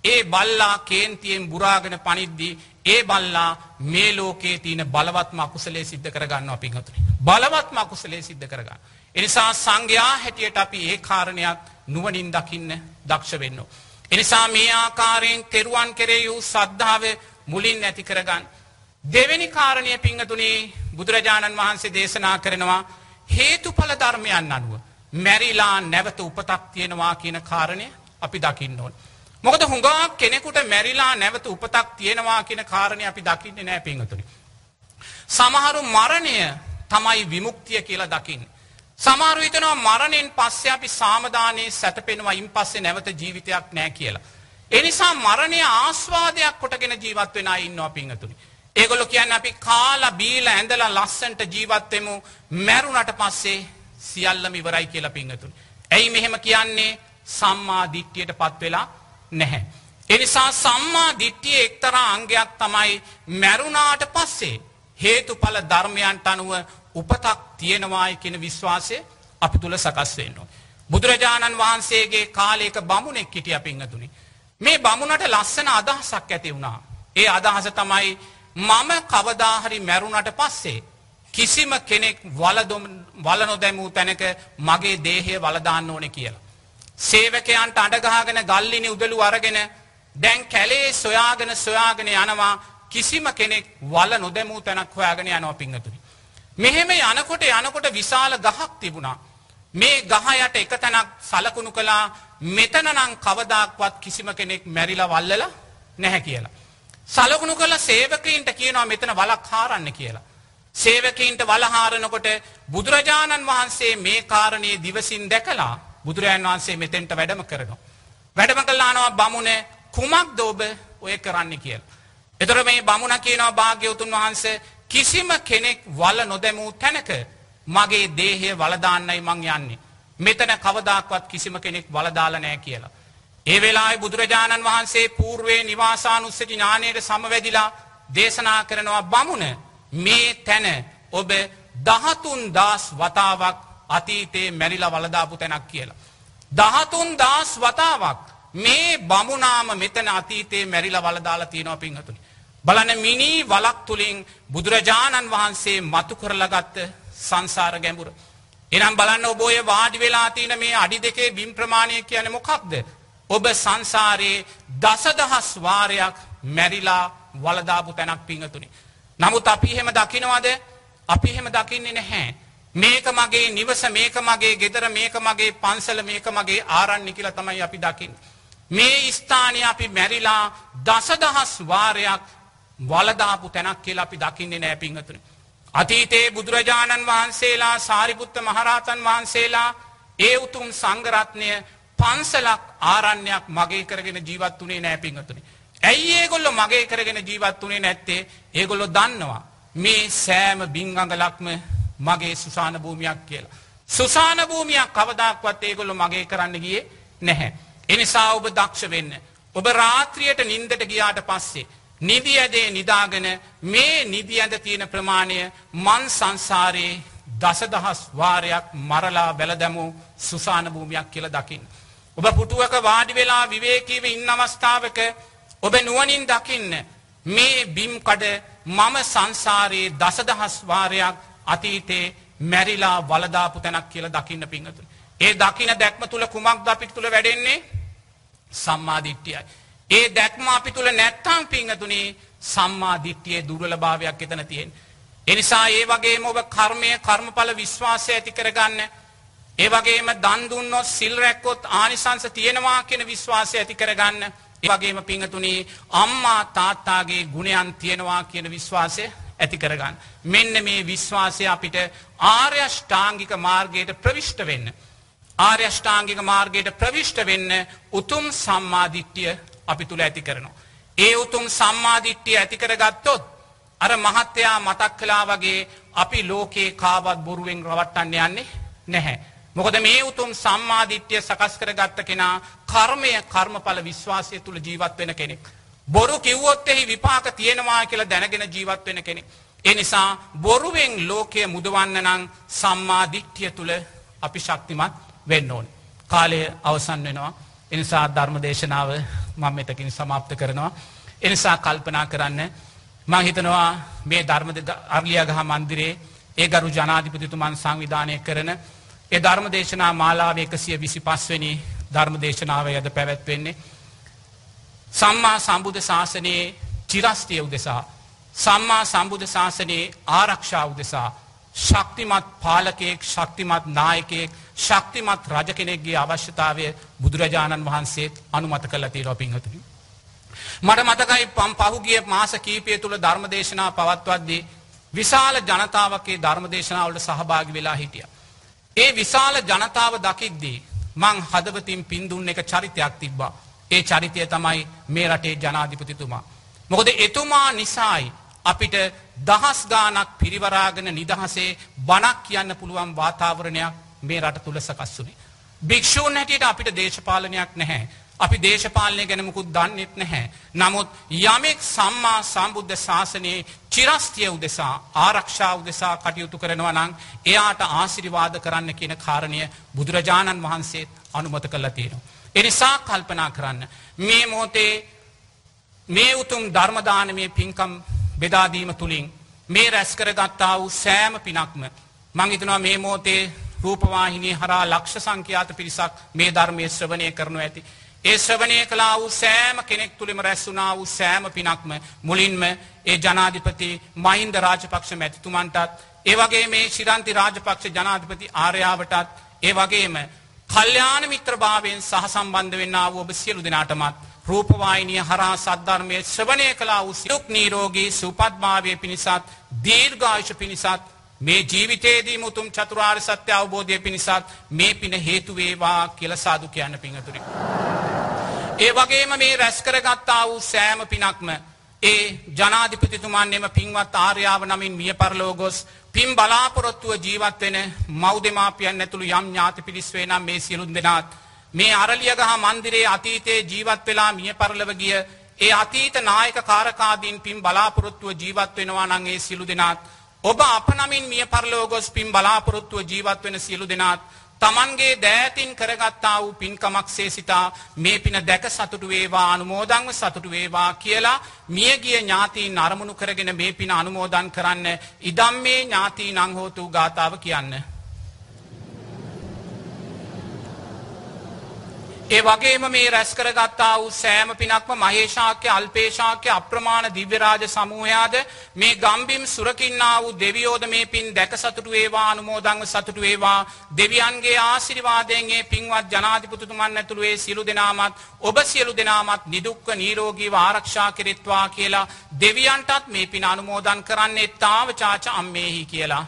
ඒ බල්ලා කේන්තියෙන් බුරාගෙන පනිද්දී ඒ බල්ලා මේ ලෝකයේ තියෙන බලවත්ම අකුසලයේ සිද්ධ කරගන්නවා පින්වතුනි. බලවත්ම අකුසලයේ සිද්ධ කරගන්න. එනිසා සංඝයා හැටියට අපි ඒ කාරණයක් නුවණින් දකින්න දක්ෂ වෙන්න. එනිසා මේ ආකාරයෙන් තෙරුවන් කෙරේ වූ සද්ධාව මුලින් ඇති කරගන්න. දෙවෙනි කාරණය පිංහතුනේ බුදුරජාණන් වහන්සේ දේශනා කරනවා හේතුඵල ධර්මයන් අනුව. මැරිලා නැවත උපතක් තියෙනවා කියන කාරණය අපි දකින්න ඕන්. මොකද හුඟක් කෙනෙකුට මැරිලා නැවත උපතක් තියෙනවා කියන කාරණය අපි දකින්නේ නෑ පිංහතුනි. සමහරු මරණය තමයි විමුක්තිය කියලා දකින්න. සමහරු හිතනවා මරණයෙන් පස්සේ අපි සාමදානයේ සැතපෙනවා ඉන් පස්සේ නැවත ජීවිතයක් නෑ කියලා. එනිසා මරණය ආස්වාදයක් කොටගෙන ජීවත් වෙන අය ඉන්නවා පිංහතුනි. ඒගොල්ලෝ කියන්නේ අපි කාලා බීලා ඇඳලා ලස්සන්ට ජීවත් වෙමු මැරුණට පස්සේ සියල්ලම ඉවරයි කියලා පිංහතුනි. ඇයි මෙහෙම කියන්නේ සම්මා දිට්ඨියට පත් වෙලා නැහැ. එනිසා සම්මා දිට්ඨිය එක්තරා අංගයක් තමයි මැරුණාට පස්සේ හේතුඵල ධර්මයන්ට අනුව උපතක් තියෙනවායි කියන විශ්වාසය අපි තුළ සකස් වෙන්න ඕනේ. බුදුරජාණන් වහන්සේගේ කාලයක බමුණෙක් හිටිය පිංහතුනි. මේ බමුණට ලස්සන අදහසක් ඇති වුණා. ඒ අදහස තමයි මම කවදාහරි මැරුණට පස්සේ කිසිම කෙනෙක් වල නොදැමූ තැනක මගේ දේහය වලදාන්න ඕන කියලා. සේවකයන්ට අඩගාගෙන ගල්ලිනි උදලු අරගෙන දැන් කැලේ සොයාගෙන සොයාගෙන යනවා කිසිම කෙනෙක් වල නොදැමූ තැනක් හොයාගෙන යනවා පිංහතුනි. මෙහෙම යනකොට යනකොට විශාල ගහක් තිබුණා. මේ ගහයට එක තැනක් සලකුණු කලා මෙතනනං කවදක්වත් කිසිම කෙනෙක් මැරිලා වල්ලලා නැහැ කියලා. සලකුණු කළ සේවකයින්ට කියනවා මෙතන වලක් හාරන්න කියලා. සේවකයින්ට වලහාරනකොට බුදුරජාණන් වහන්සේ මේ කාරණයේ දිවසින් දැකලා බුදුරජාන් වහන්සේ මෙතෙන්ට වැඩම කරනවා. වැඩම කල්ලානවා බමුණ කුමක් දෝබ ඔය කරන්න කියලා. එතර මේ බමුණ කියනවා භාග්‍යවතුන් වහන්සේ කිසිම කෙනෙක් වල නොදැමූ තැනක මගේ දේහය වලදාන්නයි මං යන්නේ. මෙතන කවදක්වත් කිසිම කෙනෙක් වලදාල නෑ කියලා. ඒ වෙලායි බුදුරජාණන් වහන්සේ පූර්වේ නිවාසානුස්සති ඥානයට සමවැදිලා දේශනා කරනවා බමුණ මේ තැන ඔබ දහතුන් දස් වතාවක් අතීතයේ මැරිලා වලදාපු තැනක් කියලා. දහතුන් දස් වතාවක් මේ බමුණාම මෙතන අතීතයේ මැරිලා වලදාලා තියෙනවා පින්හතුනි. බලන මිනී වලක් තුළින් බුදුරජාණන් වහන්සේ මතු කරලගත්ත සංසාර ගැඹුර. එනම් බලන්න ඔබෝය වාඩි වෙලා තියන මේ අඩි දෙකේ බිම් ප්‍රමාණය කියන මොකක්ද. ඔබ සංසාරයේ දසදහස් වාරයක් මැරිලා වලදාපු තැනක් පිංහතුනි. නමුත් අපි එහෙම දකිනවද අපි එහෙම දකින්නේ නැහැ. මේක මගේ නිවස මේක මගේ ගෙදර මේක මගේ පන්සල මේක මගේ ආරන්න කියල තමයි අපි දකිින්. මේ ස්ථානය අපි මැරිලා දසදහස් වාරයක් වලදාපු තැනක් කියලා අපි දකින්නේ නෑ පිංහතුන. අතීතයේ බුදුරජාණන් වහන්සේලා සාරිපුත්ත මහරහතන් වහන්සේලා ඒ උතුම් සංගරත්නය පන්සලක් ආරණ්‍යයක් මගේ කරගෙන ජීවත් වනේ නෑ පිංහතුනි. ඇයි ඒගොල්ලො මගේ කරගෙන ජීවත් වනේ නැත්තේ ඒගොල්ලො දන්නවා. මේ සෑම බිංගඟලක්ම මගේ සුසාන භූමියක් කියලා. සුසාන භූමියක් කවදක්වත් ඒගොල්ලො මගේ කරන්න ගිය නැහැ. එනිසා ඔබ දක්ෂ වෙන්න. ඔබ රාත්‍රියයට නින්දට ගියාට පස්සේ. නිදි ඇදේ නිදාගෙන මේ නිදි ඇඳ තියෙන ප්‍රමාණය මන් සංසාරයේ දසදහස් වාරයක් මරලා බැලදැමූ සුසාන භූමියක් කියල දකිින්. ඔබ පුටුවක වාඩි වෙලා විවේකීව ඉන්න අවස්ථාවක ඔබ නුවනින් දකින්න මේ බිම්කඩ මම සංසාරයේ දසදහස් වාරයක් අතීතේ මැරිලා වලදාපු තැනක් කියල දකින්න පිංහතුන්. ඒ දකින දැක්ම තුළ කුමක් ද අපික් තුළ වැඩෙන්නේ සම්මාධිට්ටියයි. ඒ දැක්ම අපි තුළ නැත්තං පිංහතුනේ සම්මා දිට්ටියේ දුර්වලභාවයක් එතන තියෙන්. එනිසා ඒ වගේම ඔබ කර්මය කර්මඵල විශ්වාසය ඇති කරගන්න. ඒ වගේම දන්දුන්නොත් සිල් රැක්කොත් ආනිසංස තියෙනවා කියෙන විශ්වාසය ඇති කරගන්න. ඒ වගේම පිංහතුනී අම්මා තාත්තාගේ ගුණයන් තියෙනවා කියන විශ්වාසය ඇති කරගන්න. මෙන්න මේ විශ්වාසය අපිට ආර්යෂ්ඨාංගික මාර්ගයට ප්‍රවිෂ්ට වෙන්න. ආර්යෂ්ඨාංගික මාර්ගයට ප්‍රවිෂ්ට වෙන්න උතුම් සම්මාධිට්්‍යය අපි තුළ ඇති කරනවා. ඒ උතුම් සම්මාධිට්්‍යය ඇතිකර ගත්තොත් අර මහත්තයා මතක් කලා වගේ අපි ලෝකයේ කාවත් බොරුවෙන් රවට්ටන්න යන්නේ නැහැ. මොකද මේ උතුම් සම්මාධිට්්‍යය සකස් කර ගත්ත කෙනා කර්මය කර්මඵල විශ්වාසය තුළ ජීවත් වෙන කෙනෙක්. බොරු කිව්වොත් එහි විපාක තියෙනවා කියලා දැනගෙන ජීවත් වෙන කෙනෙක්. එනිසා බොරුවෙන් ලෝකය මුදවන්න නං සම්මාධිට්්‍යය තුළ අපි ශක්තිමත් වෙන්න ඕන්. කාලය අවසන් වෙනවා. එනිසා ධර්ම දේශනාව මං මෙතකින් සමාප්ත කරනවා. එනිසා කල්පනා කරන්න මංහිතනවා මේ ධර්ම අර්ලියගහ මන්දිරේ ඒ ගරු ජනාධිපතිතුමන් සංවිධානය කරන ඒ ධර්ම දේශනා මාලාව එකසිය විසි පස්වනි ධර්ම දේශනාව යද පැවැත්වෙන්නේ. සම්මා සම්බුධ ශාසනයේ චිරස්තිය උදෙසා. සම්මා සම්බුධ ශාසනයේ ආරක්ෂා උදෙසා. ශක්තිමත් පාලකයෙක් ශක්තිමත් නායකයෙක් ශක්තිමත් රජ කෙනෙක්ගේ අවශ්‍යතාවය බුදුරජාණන් වහන්සේත් අනුමත කළ තීරෝ පිංහතුනි. මට මතකයි පම් පහුගිය මාස කීපය තුළ ධර්මදේශනා පවත්වද්දී විශාල ජනතාවගේ ධර්මදේශනාවලට සහභාගි වෙලා හිටිය. ඒ විශාල ජනතාව දකිද්දී මං හදවතින් පින්දුන් එක චරිතයක් තිබ්බා. ඒ චරිතය තමයි මේ රටේ ජනාධිපතිතුමා. මොකද එතුමා නිසායි අපිට දහස් ගානක් පිරිවරාගෙන නිදහසේ බණක් කියන්න පුළුවන් වාතාවරණයක් මේ රට තුළ සකස්වුනේ. භික්‍ෂූන් හැටියට අපිට දේශපාලනයක් නැහැ. අපි දේශපාලනය ගැනමුකුත් දන්නෙත් නැහැ. නමුත් යමෙක් සම්මා සම්බුද්ධ ශාසනයේ චිරස්තිය උදෙසා ආරක්ෂා උදෙසා කටයුතු කරනවා නං එයාට ආසිරිවාද කරන්න කියන කාරණය බුදුරජාණන් වහන්සේත් අනුමත කළ තියෙනවා. එනිසා කල්පනා කරන්න. මේ මෝතේ මේ උතුම් ධර්මදානමය පින්කම් බෙදාදීම තුළින් මේ රැස්කර ගත්තා වූ සෑම පිනක්ම මංහිතනවා මේ මෝතේ රූපවාහිනී හරා ලක්ෂ සංඛ්‍යාත පිරිසක් මේ ධර්මය ශ්‍රවණය කරනු ඇති. ඒ ශ්‍රවණය කලා වූ සෑම කෙනෙක් තුළිම රැස්සුනා වූ සෑම පිනක්ම මුලින්ම ඒ ජනාධිපති මහින්ද රාජපක්ෂ මැතිතුමන්ටත් ඒවගේ මේ ශිරන්ති රාජපක්ෂ ජනාධිපති ආර්යාවටත් ඒ වගේම කල්්‍යාන මිත්‍රභාවයෙන් සහ සම්බන්ධ වෙන්න වූ ඔබ සියලු දෙනාටමත් රූපවායිනිය හරා සද්ධර්මය ශ්‍රවණය කලා වූ සියුක් නීරෝගී සුපත්භාවය පිණිසත් දීර්ඝායුෂ පිණිසත් මේ ජීවිතයේදී මුතුම් චතුරාර් සත්‍ය අවබෝධය පිණිසත් මේ පින හේතුවේවා කියල සාදු කියන්න පිංහතුරි. ඒ වගේම මේ රැස්කරගත්තා වූ සෑම පිනක්ම ඒ ජනාධිපතිතුමන් එම පින්වත් ආර්යාව නමින් මිය පරලෝගොස් පින් බලාපොරොත්තුව ජීවත් වෙන මෞදමාපියන් ඇතුළු යම් ඥාති පිරිස්වේ නම් මේ සියලුන් දෙනාත් මේ අරලියගහ මන්දිරේ අතීතයේ ජීවත් වෙලා මිය පරලව ගිය ඒ අතීත නායක කාරකාදීන් පින් බලාපොරොත්තුව ජීවත් වෙනවා නංගේ සිලු දෙනාත් ඔබ අප නමින් මිය පරලෝගොස් පින් බලාපොරොත්තුව ජීවත් වෙන සියලු දෙනාත් තමන්ගේ දෑතින් කරගත්තා වූ පින්කමක් සේසිතා මේ පින දැක සතුටු වේවා අනුමෝදංව සතුටු වේවා කියලා මියගිය ඥාතීන් අරමුණු කරගෙන මේ පින අනුමෝදන් කරන්න ඉදම් මේ ඥාතී නංහෝතු ගාථාව කියන්න. ඒ වගේම මේ රැස්කරගත්තා වූ සෑම පිනක්ම මහේශාක්‍ය අල්පේශාක්‍ය අප්‍රමාණ දිව්‍යරාජ සමූහයාද මේ ගම්බිම් සුරකින්නා වූ දෙවියෝද මේ පින් දැක සතුටු වේවා අනුමෝදංව සතුටු වේවා. දෙවියන්ගේ ආශිර්වාදයෙන්ගේ පින්වත් ජනාධිපතිතුමන් ඇතුළුවේ සියලු දෙනාමත් ඔබ සියලු දෙනාමත් නිදුක්ක නීරෝගීව ආරක්ෂා කෙරෙත්වා කියලා දෙවියන්ටත් මේ පින අනුමෝදන් කරන්නේ තාවචාච අම්මේහි කියලා.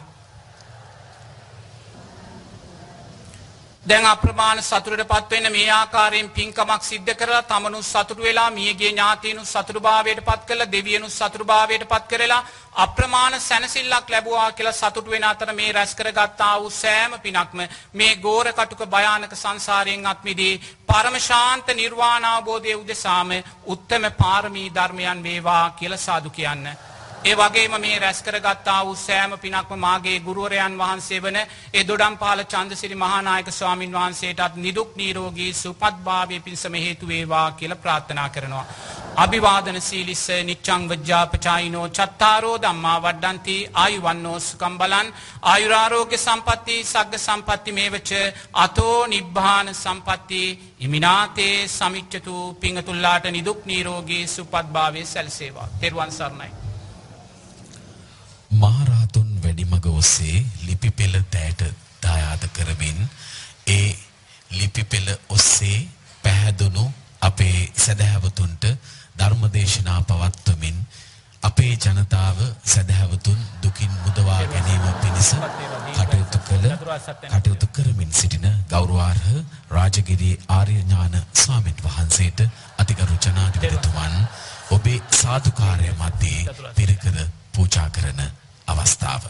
දැන් අප්‍රමාණ සතුරට පත්වෙන්න මේ ආකාරයෙන් පින්කමක් සිද්ධ කරලා තමනු සතුරු වෙලා මියගේ ඥාතියනු සතුරුභාවයට පත් කළ දෙවියනු සතුරුභාවයට පත් කරලා අප්‍රමාණ සැනසිල්ලක් ලැබවා කියලා සතුට වෙන අතර මේ රැස්කර ගත්තා වූ සෑම පිනක්ම මේ ගෝර කටුක භයානක සංසාරයෙන් අත්මිදී පරමශාන්ත නිර්වාණාබෝධය උදෙසාම උත්තම පාරමී ධර්මයන් වේවා කියල සාදු කියන්න. ඒ වගේම මේ රැස් කරගත්තා වූ සෑම පිනක්ම මාගේ ගුරුවරයන් වහන්සේ වන ඒ දොඩම්පාල චන්දසිරි මහානායක ස්වාමින් වහන්සේටත් නිදුක් නිරෝගී සුපත්භාවය පිණිසම හේතු වේවා කියලා ප්‍රාර්ථනා කරනවා. අභිවාදන සීලිස්ස නිච්ඡං වජ්ජාපචායිනෝ චත්තාරෝ ධම්මා වඩ්ඩಂತಿ ආයුවන්නෝ සුකම් බලන් ආයුරාරෝග්‍ය සම්පatti සග්ග සම්පatti මේවච අතෝ නිබ්බාන සම්පatti ඉමිනාතේ සමිච්ඡතු පිංගතුල්ලාට නිදුක් නිරෝගී සුපත්භාවය සැලසේවා. තෙරුවන් සරණයි. මහරහතුන් වැඩිමග ඔස්සේ ලිපි පෙළ දෑට දායාද කරමින් ඒ ලිපි පෙළ ඔස්සේ පැහැදුණු අපේ සැදැහැවතුන්ට ධර්මදේශනා පවත්වමින් අපේ ජනතාව සැදැහැවතුන් දුකින් මුදවා ගැනීම පිණිස කටයුතු කළ කටයුතු කරමින් සිටින ගෞරවාර්හ රාජගිරි ආර්ය ඥාන ස්වාමීන් වහන්සේට අතිගරු ජනාධිපතිතුමන් ඔබේ සාදුකාරය මැද්දේ පිරිකර පූජා කරන අවස්ථාව.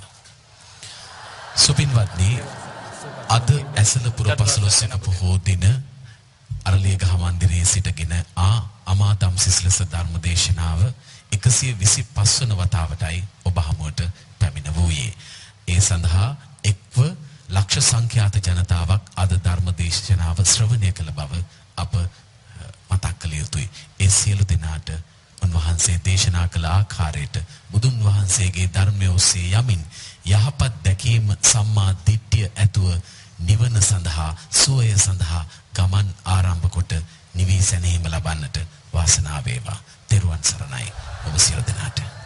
සුපින්වත්නි අද ඇසලපුර පසළොස්වක පොහෝ දින අරලියගහ මන්දිරයේ සිටගෙන ආ අමාතම් සිස්ලස ධර්ම දේශනාව 125 වන වතාවටයි ඔබ හමුවට පැමිණ වූයේ. ඒ සඳහා එක්ව ලක්ෂ සංඛ්‍යාත ජනතාවක් අද ධර්ම දේශනාව ශ්‍රවණය කළ බව අප මතක් කළ යුතුයි. ඒ සියලු දෙනාට උන්වහන්සේ දේශනා කළ ආකාරයට බුදුන් වහන්සේගේ ධර්මය ඔස්සේ යමින් යහපත් දැකීම සම්මා දිට්ඨිය ඇතුව නිවන සඳහා සුවය සඳහා ගමන් ආරම්භ කොට නිවී සැනීම ලබන්නට වාසනාව වේවා. තෙරුවන් සරණයි. ඔබ සියලු දෙනා